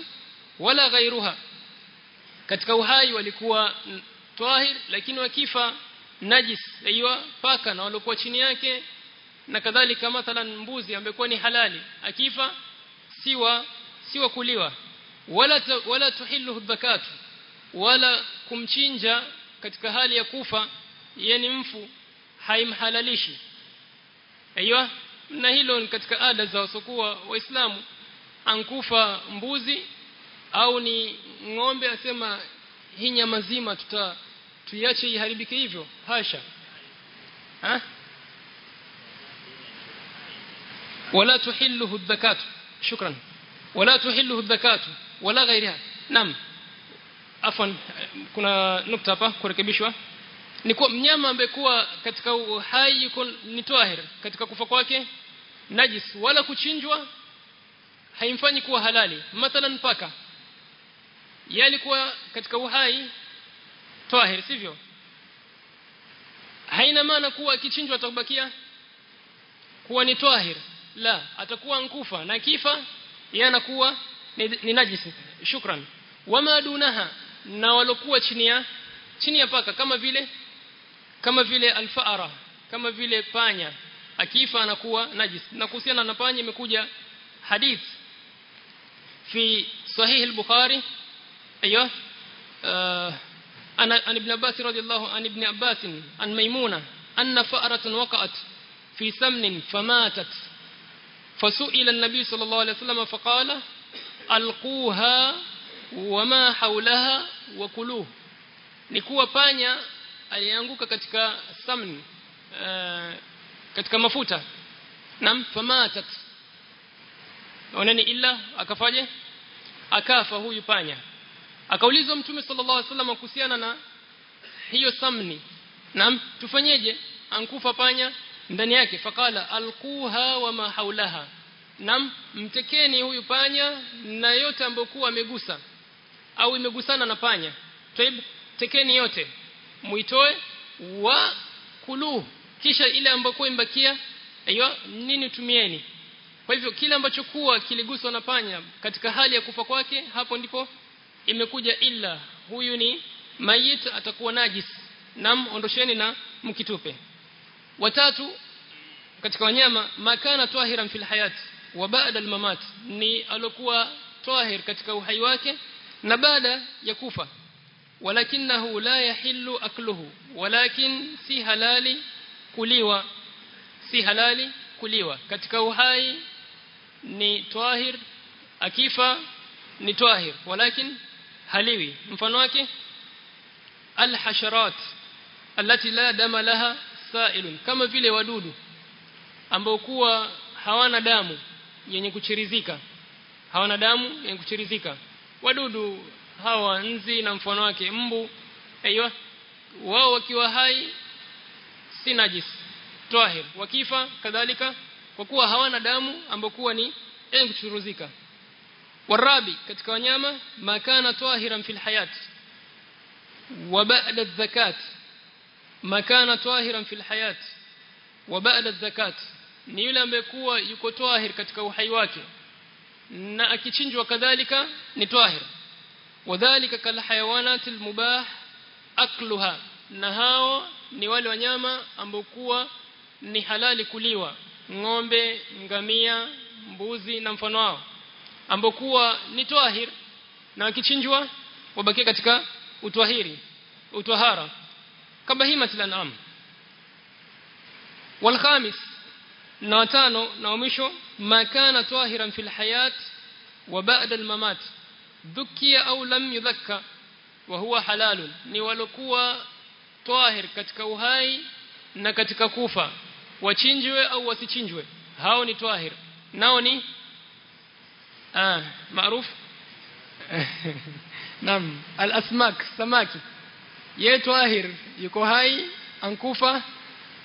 ولا غيرها. katika uhai walikuwa tahir lakini wakifa najis aiwa paka na walikuwa chini yake na kadhalika mathalan mbuzi ambekuwa ni halali akifa siwa siwa kuliwa wala wala tuhilluhu dhakatu wala kumchinja katika hali ya kufa yeye ni mfu haimhalalishi aiywa na hilo ni katika ada za wasokuwa waislamu. Ankufa mbuzi au ni ng'ombe asema hii nyama zima tuta tuiache iharibike hivyo? Hasha. Ha? Wala tuhilluhu dhakatu shukran. Wala tuhilluhu dhakatu wala ghairiha. Nam afwan kuna nukta hapa kurekebishwa ni kwa mnyama ambaye kuwa katika uhai yuko ni tahir. Katika kufa kwake najis. Wala kuchinjwa haimfanyi kuwa halali. Mathalan paka. Yalikuwa katika uhai tahir sivyo? Haina maana kuwa akichinjwa atabakia kuwa ni tahir. La atakuwa nkufa na kifa yeye anakuwa ni, ni najisi shukran. Wama dunaha. Na walokuwa chini ya chini ya paka. Kama vile kama vile alfaara kama vile panya. Akifa anakuwa najis. Na kuhusiana na panya imekuja hadith. في صحيح البخاري أيوه أنا عن ابن عباس رضي الله عن ابن عباس عن ميمونه ان فأرة وقعت في سمن فماتت فسئل النبي صلى الله عليه وسلم فقال القوها وما حولها وكلوه nikuwa panya alianguka katika samn uh, katika mafuta. Nam famatat. Oneni illa akafaje? Akafa huyu panya. Akaulizwa mtume sallallahu alaihi wasallam kuhusiana na hiyo samni nam tufanyeje? Ankufa panya ndani yake. Faqala alquha wa ma haulaha nam mtekeni huyu panya na yote ambayo kuwa amegusa au imegusana na panya. Taib tekeni yote muitoe wa kulu kisha ile ambayo imbakia aiyo nini tumieni kwa hivyo kile ambacho kuwa kiliguswa na panya katika hali ya kufa kwake hapo ndipo imekuja illa. Huyu ni mayit atakuwa najis. Nam ondosheni na mkitupe. Watatu katika wanyama makana tahiran fil hayat wa baada al mamat ni alokuwa tahir katika uhai wake na baada ya kufa walakinahu la yahillu akluhu walakin si halali kuliwa si halali kuliwa. Katika uhai ni tahir akifa ni tahir walakin haliwi. Mfano wake alhasharat allati la dama laha sailun kama vile wadudu ambao kuwa hawana damu yenye kuchirizika hawana damu yenye kuchirizika. Wadudu hawa nzi na mfano wake mbu aiywa wao wakiwa hai si najis tahir wakifa kadhalika kwa kuwa hawana damu ambokuwa ni yenye kuchuruzika. Warabi katika wanyama makana tahiran fil hayat. Wa ba'da adh-zakat makana tahiran fil hayat. Wa ba'da adh-zakat ni yule ambaye kuwa yuko tahir katika uhai wake. Na akichinjwa kadhalika ni tahir wadhālika kal hayawanat mubah akluha na hao ni wale wanyama ambao kuwa ni halali kuliwa ng'ombe ngamia mbuzi na mfano wao ambao kuwa ni tahir na wakichinjwa wabakia katika utwahiri utwahara. Kama hii mathalan am wal khamis na watano na mwisho makana tahiran fil hayat wa ba'da al mamat dhukia au lam yudhakka wa huwa halalun ni walokuwa tahir katika uhai na katika kufa. Wachinjwe au wasichinjwe hao ni tahir. Nao ni ah maarufu nam al-asmak samaki. Ye tahir yuko hai ankufa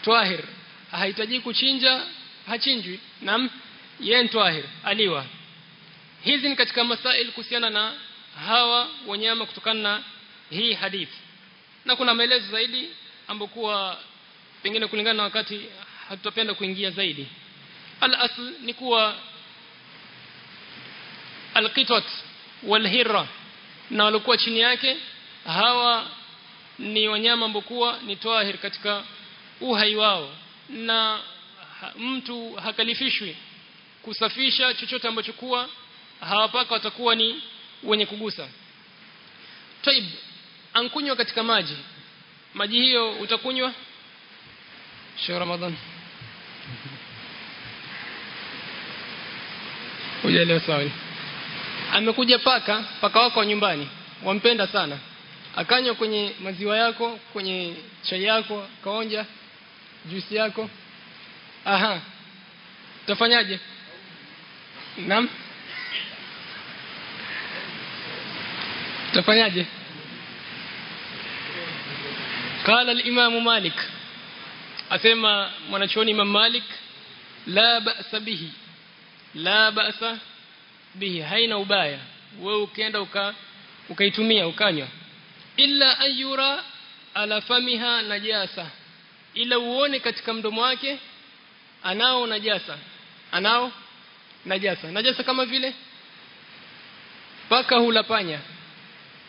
tahir. Hahitaji kuchinja hachinjwi. Nam ye tahir aliwa hizi ni katika masail kuhusiana na hawa wanyama kutokana na hii hadithi. Na kuna maelezo zaidi ambokuwa pengine kulingana na wakati hatutapenda kuingia zaidi. Al-asl ni kuwa al-qitat wal-hirra na walikuwa chini yake hawa ni wanyama ambokuwa ni tahir katika uhai wao. Na mtu hakalifishwi kusafisha chochote ambacho kuwa hawapaka watakuwa ni wenye kugusa. Taib ankunywa katika maji. Maji hiyo utakunywa? Sio ramadhan. Hujaelewa sawa amekuja paka paka wako nyumbani. Wampenda sana. Akanywa kwenye maziwa yako kwenye chai yako kaonja juisi yako. Aha. Utafanyaje? Naam utafanyaje قال الامام مالك asema mwanachuoni Imam Malik la ba'sa bihi la ba'sa bihi haina ubaya wewe ukienda uka ukaitumia ukanywa illa ayura ala famiha najasa ila uone katika mdomo wake anao najasa anao najasa najasa kama vile paka hula panya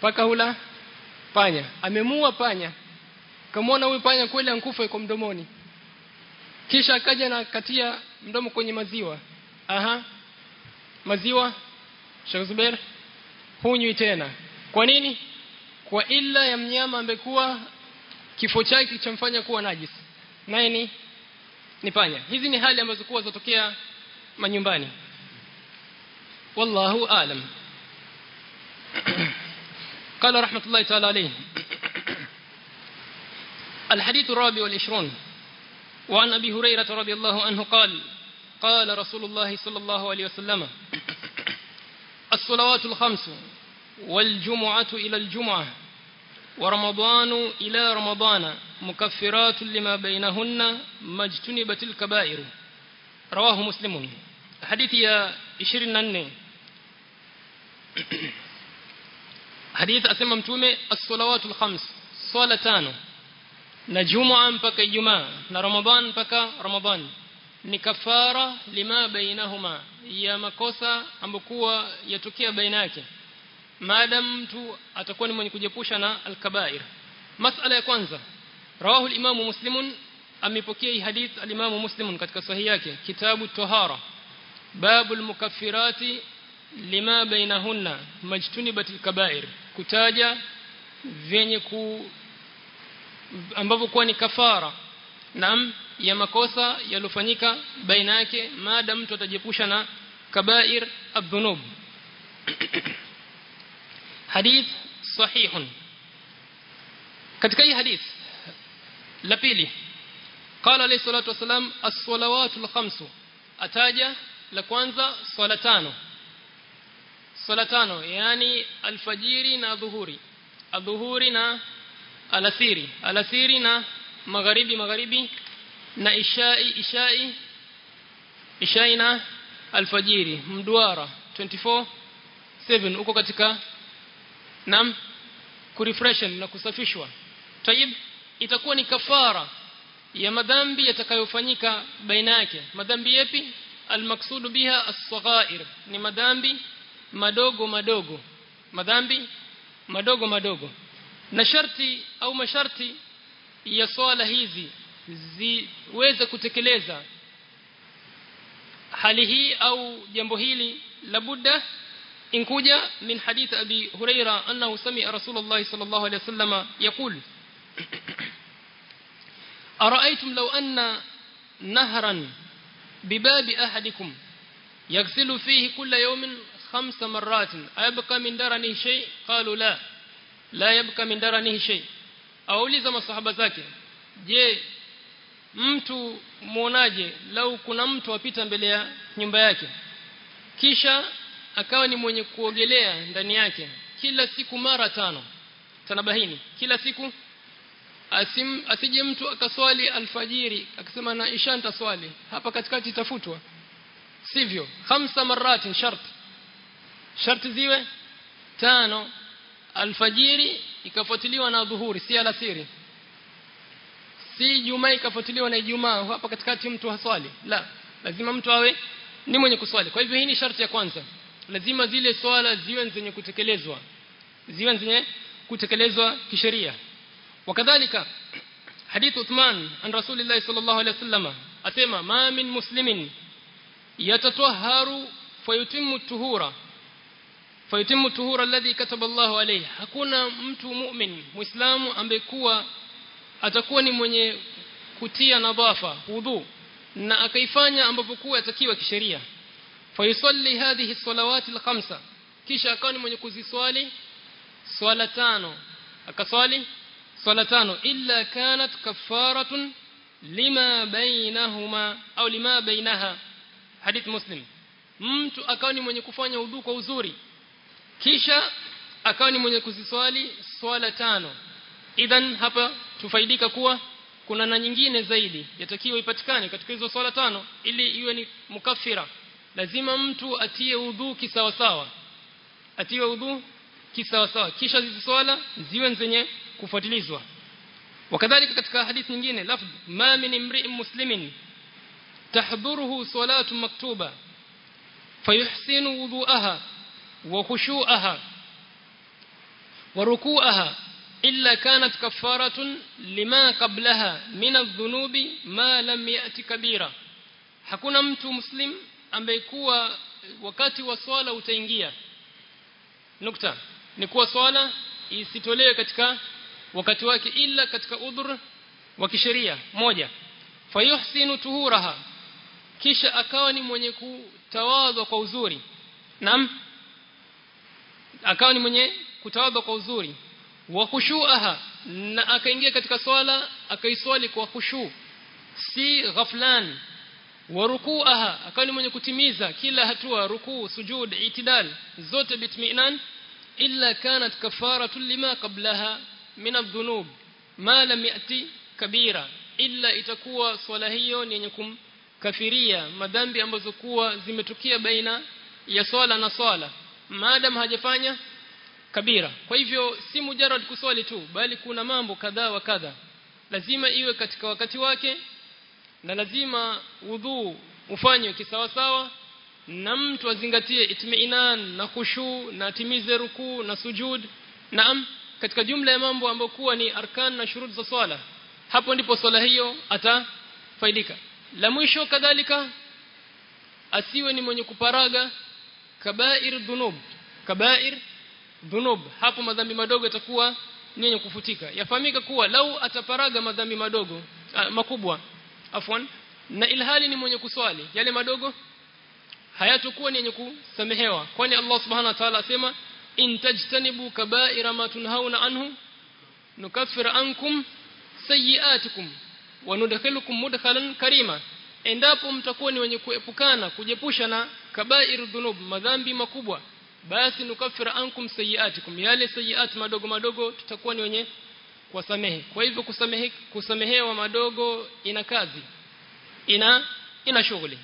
paka hula panya. Amemua panya. Kamwona huyu panya kweli ankufa iko mdomoni. Kisha akaja na katia mdomo kwenye maziwa. Aha. Maziwa Sheikh Zubair hunywi tena. Kwa nini? Kwa illa ya mnyama ambekuwa kifo chake kichamfanya kuwa najis. Naye ni ni panya. Hizi ni hali ambazo kuwa zatokea manyumbani. Wallahu alam قال رحمة الله تعالى عليه. الحديث الرابع والعشرون. وعن أبي هريرة رضي الله عنه قال قال رسول الله صلى الله عليه وسلم الصلوات الخمس والجمعة إلى الجمعة ورمضان إلى رمضان مكفرات لما بينهن ما اجتنبت الكبائر. رواه مسلم. حديث يا 24 hadithi asema mtume as-salawatul khams swala tano. Na jumaa mpaka ijumaa na ramadhan mpaka ramadhan. Ni kafara lima bainahuma ya makosa ambokuwa yatokea baina yake. Maadam mtu atakuwa ni mwenye kujepusha na al-kabair. Masala ya kwanza rawahu al-imam muslimun amepokea hii hadith al-imam muslimun katika sahihi yake kitabu tohara babu al-mukaffirati lima bainahunna majtunibatil kabair kutaja vyenye ku ambavyo kuwa ni kafara naam ya makosa yalofanyika baina yake maada mtu atajepusha na kabair adhunub hadith sahihun katika hii hadith la pili قال عليه الصلاه والسلام الصلوات الخمس ataja la kwanza swala tano swala tano yani alfajiri na dhuhuri adhuhuri na alasiri alasiri na magharibi magharibi na ishai ishai ishai na alfajiri. Mduara 24 7 uko katika nam kurefreshen na kusafishwa. Tayib itakuwa ni kafara ya madhambi yatakayofanyika baina yake. Madhambi yapi? Almaksudu biha as-saghair. Ni madhambi madogo madogo madhambi madogo madogo na sharti au masharti ya swala hizi ziweze kutekeleza hali hii au jambo hili labudda inkuja min hadith abi huraira annahu sami'a rasulullah sallallahu alayhi wasallam yaqul أرأيتم لو أن نهرا بباب أحدكم يغسل فيه كل يوم خمس مرات أيبقى من درنه شيء قالوا لا لا يبقى من درنه شيء auliza masahaba zake je mtu muonaje lau kuna mtu apita mbele ya nyumba yake kisha akawa ni mwenye kuogelea ndani yake kila siku mara tano tanabahini kila siku asim asije mtu akaswali alfajiri akisema na isha nitaswali hapa katikati itafutwa sivyo khamsa maratin shart sharti ziwe tano alfajiri ikafuatiliwa na dhuhuri si alasiri. Si jumaa ikafuatiliwa na ijumaa hapa katikati mtu haswali. La lazima mtu awe ni mwenye kuswali. Kwa hivyo hii ni sharti ya kwanza. Lazima zile swala ziwe zenye kutekelezwa ziwe zenye kutekelezwa kisheria. Wakadhalika hadith Uthman an Rasulillah sallallahu alaihi wasallam asema ma min muslimin yatatahharu fayutimmu tuhura faitimu tuhura alladhi kataba Allahu alayhi. Hakuna mtu mu'min muislamu ambekuwa atakuwa ni mwenye kutia nadhafa wudhu na akaifanya ambapo kuwa atakiwa kisheria. Fayusalli hadhihi salawati alkhamsa. Kisha akawa ni mwenye kuziswali swala tano. Akaswali swala tano. Illa kanat kaffaratun lima bainahuma au lima bainaha hadith muslim. Mtu akawa ni mwenye kufanya udhu kwa uzuri kisha akawa ni mwenye kuziswali swala tano. Idhan hapa tufaidika kuwa kuna na nyingine zaidi yatakiwa ipatikane katika hizo swala tano ili iwe ni mukafira lazima mtu atie udhu kisawa sawa atie udhu kisawa sawa kisha hizo swala ziwe zenye kufuatilizwa. Wakadhalika katika hadithi nyingine lafdh ma min imri'in muslimin tahduruhu salatu maktuba fayuhsinu wudu'aha ruku'aha illa kanat قبلها lima qablaha min adh-dhunubi ma lam ya'ti kabira. Hakuna mtu muslim ambaye kuwa wakati wa swala utaingia. Nukta ni kuwa swala isitolewe katika wakati wake ila katika udhur wa kisheria. Moja fayuhsinu tuhuraha kisha akawa ni mwenye kutawadha kwa uzuri. Naam akawa ni mwenye kutawadha kwa uzuri wa khushu'aha na akaingia katika swala akaiswali kwa khushu si ghaflan wa ruku'aha akawa ni mwenye kutimiza kila hatua rukuu sujud itidal zote bitminan illa kanat kafaratu lima qablaha min adh-dhunub ma lam yati kabira illa itakuwa swala hiyo ni yenye kumkafiria madhambi ambazo kuwa zimetukia baina ya swala na swala maadam hajafanya kabira. Kwa hivyo si mujarad kuswali tu bali kuna mambo kadhaa wa kadha lazima iwe katika wakati wake na lazima udhu ufanywe kisawasawa na mtu azingatie itmiinan na khushu na atimize rukuu na sujud. Naam katika jumla ya mambo ambayo kuwa ni arkan na shurut za swala hapo ndipo swala hiyo atafaidika. La mwisho kadhalika asiwe ni mwenye kuparaga kabair dhunub. Kabair dhunub. Hapo madhambi madogo yatakuwa yenye kufutika. Yafahamika kuwa lau ataparaga madhambi madogo a, makubwa. Afwan. Na ilhali ni mwenye kuswali yale madogo hayatakuwa ni yenye kusamehewa. Kwani Allah subhanahu wa ta'ala asema in tajtanibu kaba'ira ma tunhauna anhu nukaffir ankum sayiatikum wa nudkhilukum mudkhalan karima. Endapo mtakuwa ni wenye kuepukana kujepusha na kaba'ir dhunub madhambi makubwa. Basi nukafira ankum sayiatikum yale sayiat madogo madogo tutakuwa ni wenye kuwasamehe. Kwa hivyo kusamehe kusamehewa madogo ina kazi ina ina shughuli.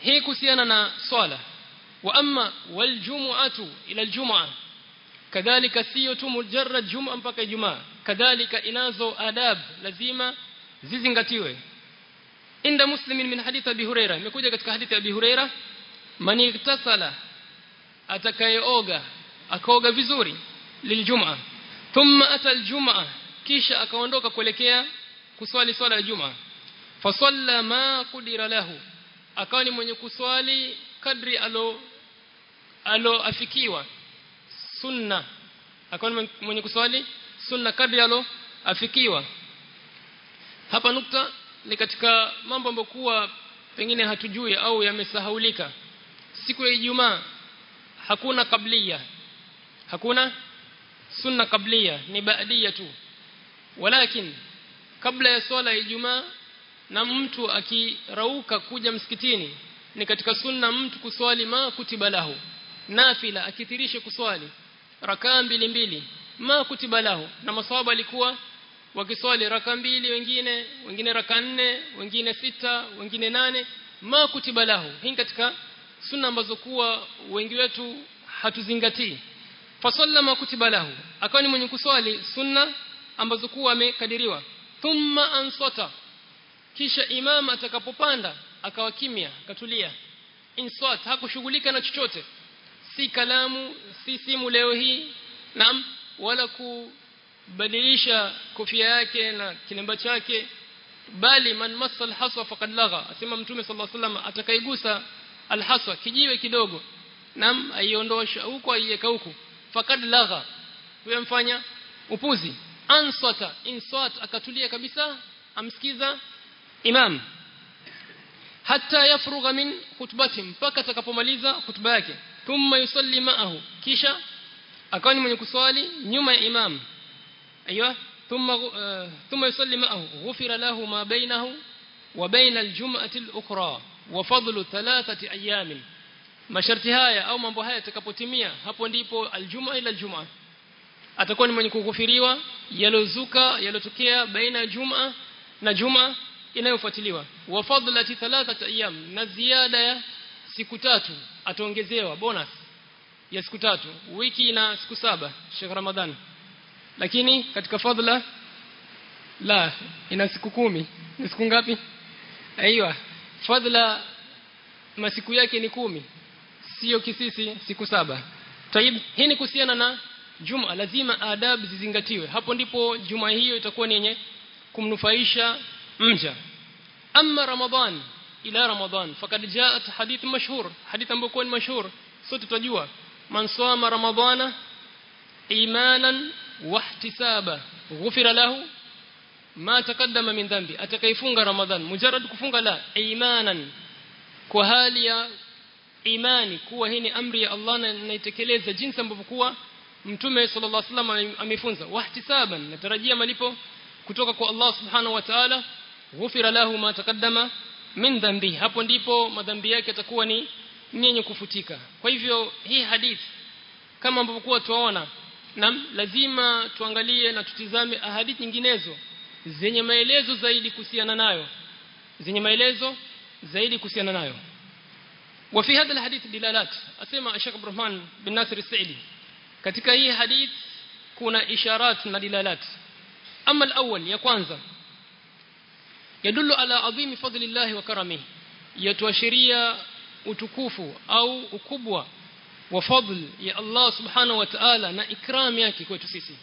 Hii kuhusiana na swala. Wa amma wal jumu'atu ila al jumu'a. Kadhalika siyo tu mujarrad jumua mpaka ijumaa. Kadhalika inazo adab lazima zizingatiwe inda muslimin min hadith abi huraira. Imekuja katika hadithi ya abi huraira. Man iktasala atakayeoga akaoga vizuri liljum'a thumma ata aljum'a kisha akaondoka kuelekea kuswali swala ya juma. Fasalla ma qudira lahu akawa ni mwenye kuswali kadri alo alo afikiwa. Sunna akawa ni mwenye kuswali sunna kadri alo afikiwa. Hapa nukta ni katika mambo ambayo kuwa pengine hatujui au yamesahaulika. Siku ya Ijumaa hakuna kablia hakuna sunna kablia ni baadia tu. Walakin kabla ya swala ya Ijumaa na mtu akirauka kuja msikitini ni katika sunna mtu kuswali ma kutiba lahu. Nafila akithirishe kuswali. Rakaa mbili mbili ma kutiba lahu. Na maswahaba alikuwa wakiswali raka mbili wengine wengine raka nne wengine sita wengine nane ma kutiba lahu. Hii katika sunna ambazo kuwa wengi wetu hatuzingatii. Fasalla ma kutiba lahu. Akawa ni mwenye kuswali sunna ambazo kuwa amekadiriwa. Thumma ansata. Kisha imam atakapopanda akawa kimya akatulia. Inswat hakushughulika na chochote. Si kalamu si simu leo hii naam wala kubadilisha kofia yake na kilemba chake bali man massa alhaswa faqad lagha. Asema mtume sallallahu alaihi wasallam atakaigusa alhaswa kijiwe kidogo nam aiondosha huko aiweka huko faqad lagha huyo mfanya upuzi. Ansata inswat akatulia kabisa amsikiza imam. Hatta yafrugha min khutbati mpaka atakapomaliza khutba yake. Thumma yusalli ma'ahu. Kisha akawa ni mwenye kuswali nyuma ya imam ايوه ثم ثم يصلي معه غفر له ما بينه وبين الجمعه الاخرى وفضل ثلاثه ايام masharti haya au mambo haya yatakapotimia hapo ndipo aljuma ila aljuma atakuwa ni mwenye kughufiriwa yalozuka yalotokea baina ya juma na juma inayofuatiliwa wa fadlati thalathati ayyam na ziada ya siku tatu ataongezewa bonus ya siku tatu wiki ina siku saba Sheikh Ramadhan lakini katika fadhila la ina siku kumi. Ni siku ngapi? Aiwa fadhila masiku yake ni kumi. Sio kisisi siku saba. Taib hii ni kuhusiana na juma. Lazima adabu zizingatiwe. Hapo ndipo juma hiyo itakuwa ni yenye kumnufaisha mja. Ama ramadhan ila ramadhan fakad jaat hadith mashhur. Hadith ambayo ni mashhur sote tutajua. Man sawama ramadhana imanan wahtisaba ghufira lahu ma taqaddama min dhanbi atakayefunga ramadhan mujarrad kufunga la imanan kwa hali ya imani kuwa hii ni amri ya Allah na naitekeleza jinsi ambavyo kuwa mtume sallallahu alaihi wasallam amefunza. Wahtisaban natarajia malipo kutoka kwa Allah subhanahu wa ta'ala ghufira lahu ma taqaddama min dhanbi. Hapo ndipo madhambi yake atakuwa ni yenye kufutika. Kwa hivyo hii hadith kama ambavyo kuwa tuwaona na lazima tuangalie na tutizame ahadithi nyinginezo zenye maelezo zaidi kuhusiana nayo zenye maelezo zaidi kuhusiana nayo وفي هذا الحديث دلالات اسمع الشيخ عبد الرحمن بن ناصر السعيدي katika hii hadith kuna isharat na dilalat ama alawwal ya kwanza yadullu ala adhimi fadlillahi wa karamihi yatuashiria utukufu au ukubwa wa fadl ya Allah subhanahu wa ta'ala na ikram yake kwetu sisi.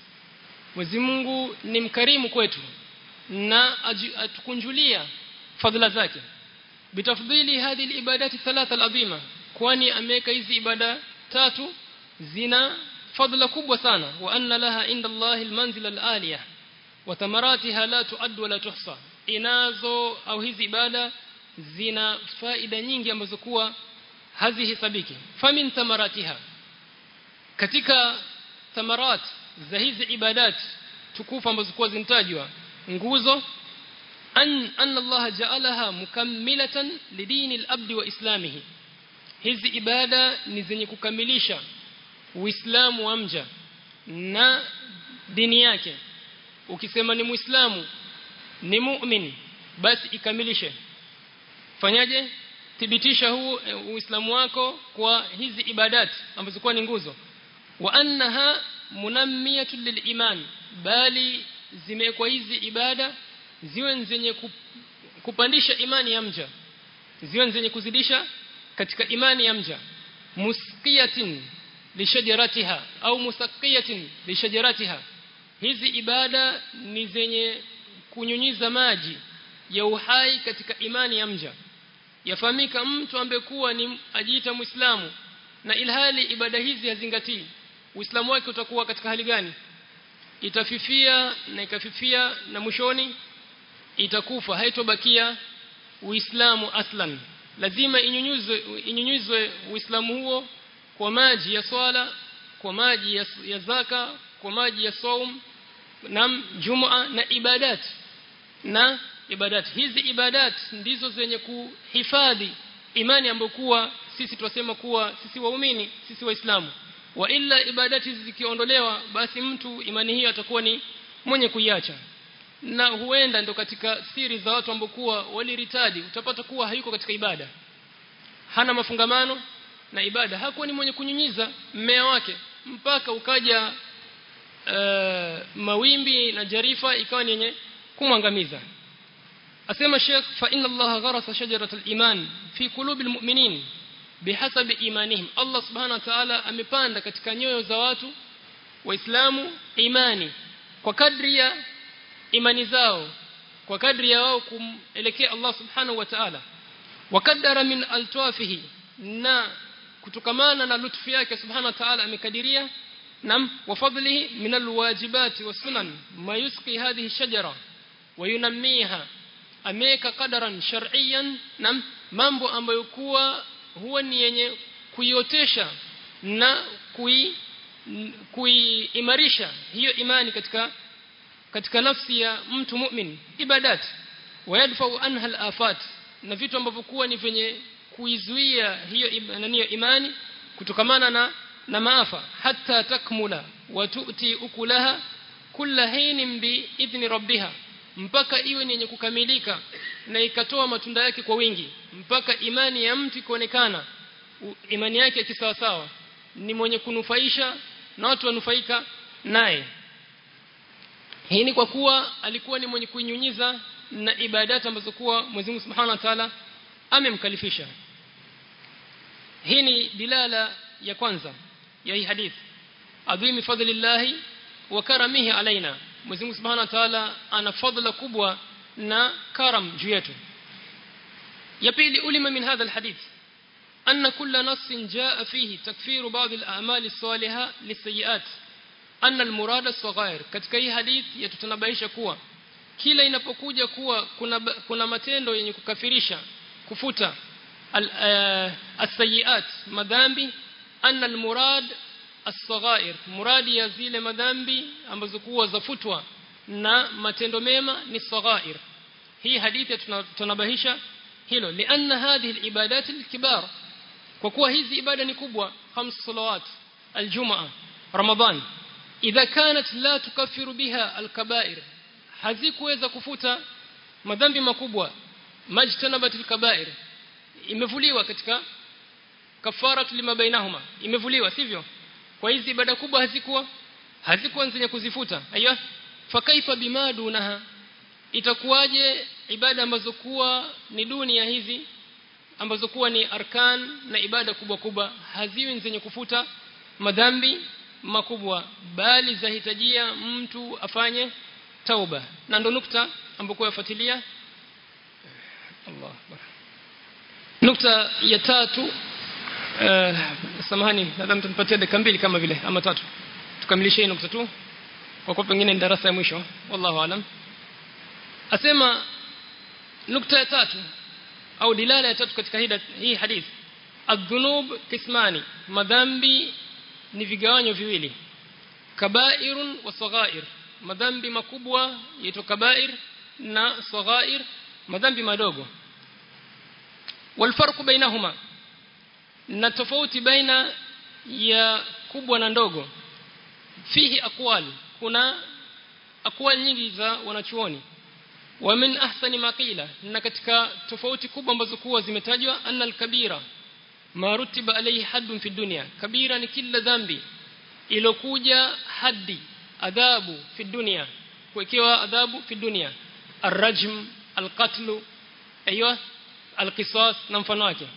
Mwenyezi Mungu ni mkarimu kwetu na atukunjulia fadhila zake. Bitafdhili hadhihi alibadati thalatha alazima kwani ameweka hizi ibada tatu zina fadhila kubwa sana. Wa anna laha inda Allah almanzila alaliya wa thamaratiha la tuad wa la tuhsa. Inazo au hizi ibada zina faida nyingi ambazo kuwa hazihesabiki. Famin thamaratiha katika thamarat za hizi ibadat tukufu ambazo kwa zinatajwa nguzo an anna Allah ja'alaha mukammilatan lidini al-abd wa islamihi. Hizi ibada ni zenye kukamilisha uislamu wa mja na dini yake. Ukisema ni muislamu ni mu'min basi ikamilishe. Fanyaje thibitisha huu uislamu wako kwa hizi ibadati ambazo kwa ni nguzo. Wa annaha munammiyatun liliman bali zimekuwa hizi ibada ziwe zenye kupandisha imani ya mja ziwe zenye kuzidisha katika imani ya mja. Musqiyatin lishajaratiha au musaqiyatin lishajaratiha hizi ibada ni zenye kunyunyiza maji ya uhai katika imani ya mja yafahamika mtu ambekuwa ni ajiita muislamu na ilhali ibada hizi hazingatii uislamu wake utakuwa katika hali gani? Itafifia na ikafifia na mwishoni itakufa haitobakia uislamu aslan. Lazima inyunyuzwe inyunyuzwe uislamu huo kwa maji ya swala kwa maji ya, ya zaka kwa maji ya saum na jumaa na ibadati na ibadat. Hizi ibadat ndizo zenye kuhifadhi imani ambokuwa sisi tunasema kuwa sisi waumini sisi waislamu. Wa illa ibadati zikiondolewa basi mtu imani hiyo atakuwa ni mwenye kuiacha. Na huenda ndo katika siri za watu ambokuwa waliritadi utapata kuwa hayuko katika ibada. Hana mafungamano na ibada. Hakuwa ni mwenye kunyunyiza mmea wake mpaka ukaja uh, mawimbi na jarifa ikawa ni yenye kumwangamiza asema Sheikh fa inna Allah gharasa shajarat al-iman fi qulubil al-mu'minin bihasabi imanihim. Allah subhanahu wa ta'ala amepanda katika nyoyo za watu waislamu imani kwa kadri ya imani zao kwa kadri ya wao kumelekea Allah subhanahu wa ta'ala. Wakadara min altwafihi na kutokamana na lutfu yake subhanahu wa ta'ala amekadiria. Nam wa fadlihi min alwajibati wasunan mayusqi hadhihi shajara wa yunammiha ameka qadaran shar'iyan nam mambo ambayo kuwa huwa ni yenye kuiotesha na kui kuimarisha hiyo imani katika katika nafsi ya mtu mu'min. Ibadat wayadfa'u anha al-afat na vitu ambavyo kuwa ni venye kuizuia hiyo nani imani kutokamana na na maafa. Hatta takmula wa tu'ti ukulaha kulla hinin bi idhni rabbiha mpaka iwe ni yenye kukamilika na ikatoa matunda yake kwa wingi mpaka imani ya mtu kuonekana imani yake kisawasawa ni mwenye kunufaisha na watu wanufaika naye. Hii ni kwa kuwa alikuwa ni mwenye kuinyunyiza na ibadati ambazo kuwa Mwenyezi Mungu Subhanahu wa Ta'ala amemkalifisha. Hii ni dilala ya kwanza ya hii hadithi. Adhimi fadlillahi wa karamihi alaina Mwenyezi Mungu Subhanahu wa Ta'ala ana fadhila kubwa na karam juu yetu ya pili ulima min hadha alhadith أن كل نص جاء فيه تكفير بعض الأعمال الصالحة للسيئات أن المراد الصغائر katika hii hadith yatutanabaisha kuwa kila inapokuja kuwa kuna kuna matendo yenye kukafirisha kufuta as-sayyi'at madhambi anna al-murad as-saghair muradi ya zile madhambi ambazo kuwa zafutwa na matendo mema ni saghair. Hii hadithi tunabahisha hilo. Lianna hadhihi al-ibadat al-kibar kwa kuwa hizi ibada ni kubwa khams salawat aljumaa ramadan. Idha kanat la tukaffiru biha alkabair hazikuweza kufuta madhambi makubwa majtanabat alkabair. Imevuliwa katika kafaratu lima bainahuma. Imevuliwa sivyo kwa hizi ibada kubwa hazikuwa hazikuwa zenye kuzifuta. Aiyo fakaifa bima dunaha? Itakuwaje ibada ambazo kuwa ni dunia hizi ambazo kuwa ni arkan na ibada kubwa kubwa haziwi zenye kufuta madhambi makubwa bali zahitajia mtu afanye tauba. Na ndo nukta ambayo yafuatilia. Allah nukta ya tatu uh, samahani nadhani tumpatie dakika mbili kama vile ama tatu tukamilishe hii nukta tu kwa kuwa pengine ni darasa ya mwisho wallahu alam asema nukta ya tatu au dilala ya tatu katika hii hadith adhunub kismani madhambi ni vigawanyo viwili kabairun wa saghair madhambi makubwa yaitwa kabair na saghair madhambi madogo والفرق بينهما na tofauti baina ya kubwa na ndogo. Fihi aqwal kuna aqwal nyingi za wanachuoni. Wa min ahsani maqila na katika tofauti kubwa ambazo kuwa zimetajwa anna al-kabira ma rutiba alayhi haddun fi dunya. Kabira ni kila dhambi ilokuja haddi adhabu fi dunya kuwekewa adhabu fi dunya. Arrajm alqatl aywa alqisas na mfano wake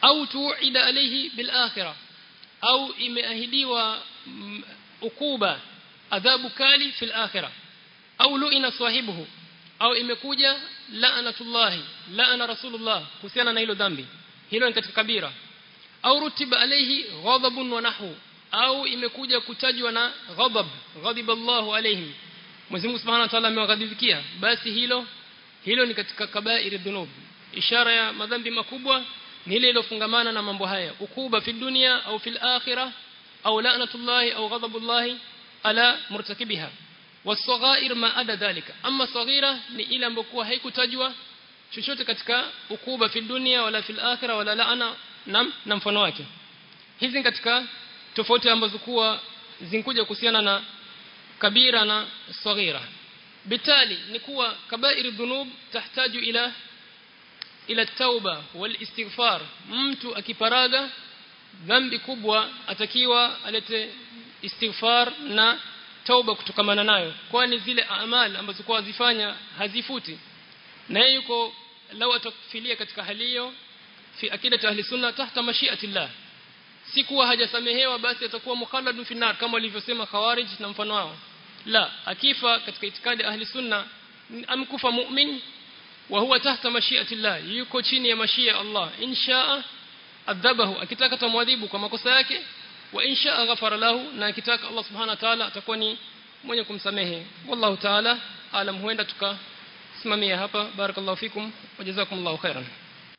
au tuida alayhi bil akhirah au imeahidiwa ukuba adhabu kali fil akhirah au lu'ina sahibuhu au imekuja la'natullahi la'ana rasulullah kuhusiana na hilo dhambi. Hilo ni katika kabira. Au rutiba alayhi ghadabun wa nahu au imekuja kutajwa na ghadab ghadiba Allahu alayhim Mwenyezi Mungu Subhanahu wa Ta'ala amewaghadhibikia. Basi hilo hilo ni katika kabairi dhunub. Ishara ya madhambi makubwa ni ile iliyofungamana na mambo haya ukuba fi dunia au fil akhirah au la'natullahi au ghadabullah ala murtakibiha. Wasaghair ma ada dhalika. Amma saghira ni ile ambayo haikutajwa chochote katika ukuba fi dunia wala fil akhirah wala laana nam na mfano wake. Hizi katika tofauti ambazo kuwa zinkuja kuhusiana na kabira na saghira. Bitali ni kuwa kabairi dhunub tahtaju ila ila tauba wal istighfar. Mtu akiparaga dhambi kubwa atakiwa alete istighfar na tauba kutokamana nayo. Kwani zile amal ambazo kwa zifanya hazifuti. Na yuko lau atakufilia katika hali hiyo fi akidati ahli sunna tahta mashiatillah. Si kuwa hajasamehewa basi atakuwa mukhalladun fi nar kama walivyosema khawarij na mfano wao. La akifa katika itikadi ahli sunna amkufa mu'min wa huwa tahta mashiatillah yuko chini ya mashia Allah. Inshaa adhabahu akitaka tamwadhibu kwa makosa yake wa insha ghafara lahu na akitaka Allah subhanahu wa ta'ala atakuwa ni mwenye kumsamehe. Wallahu ta'ala alam huenda tukasimamia hapa. Barakallahu fikum wajazakumullahu khairan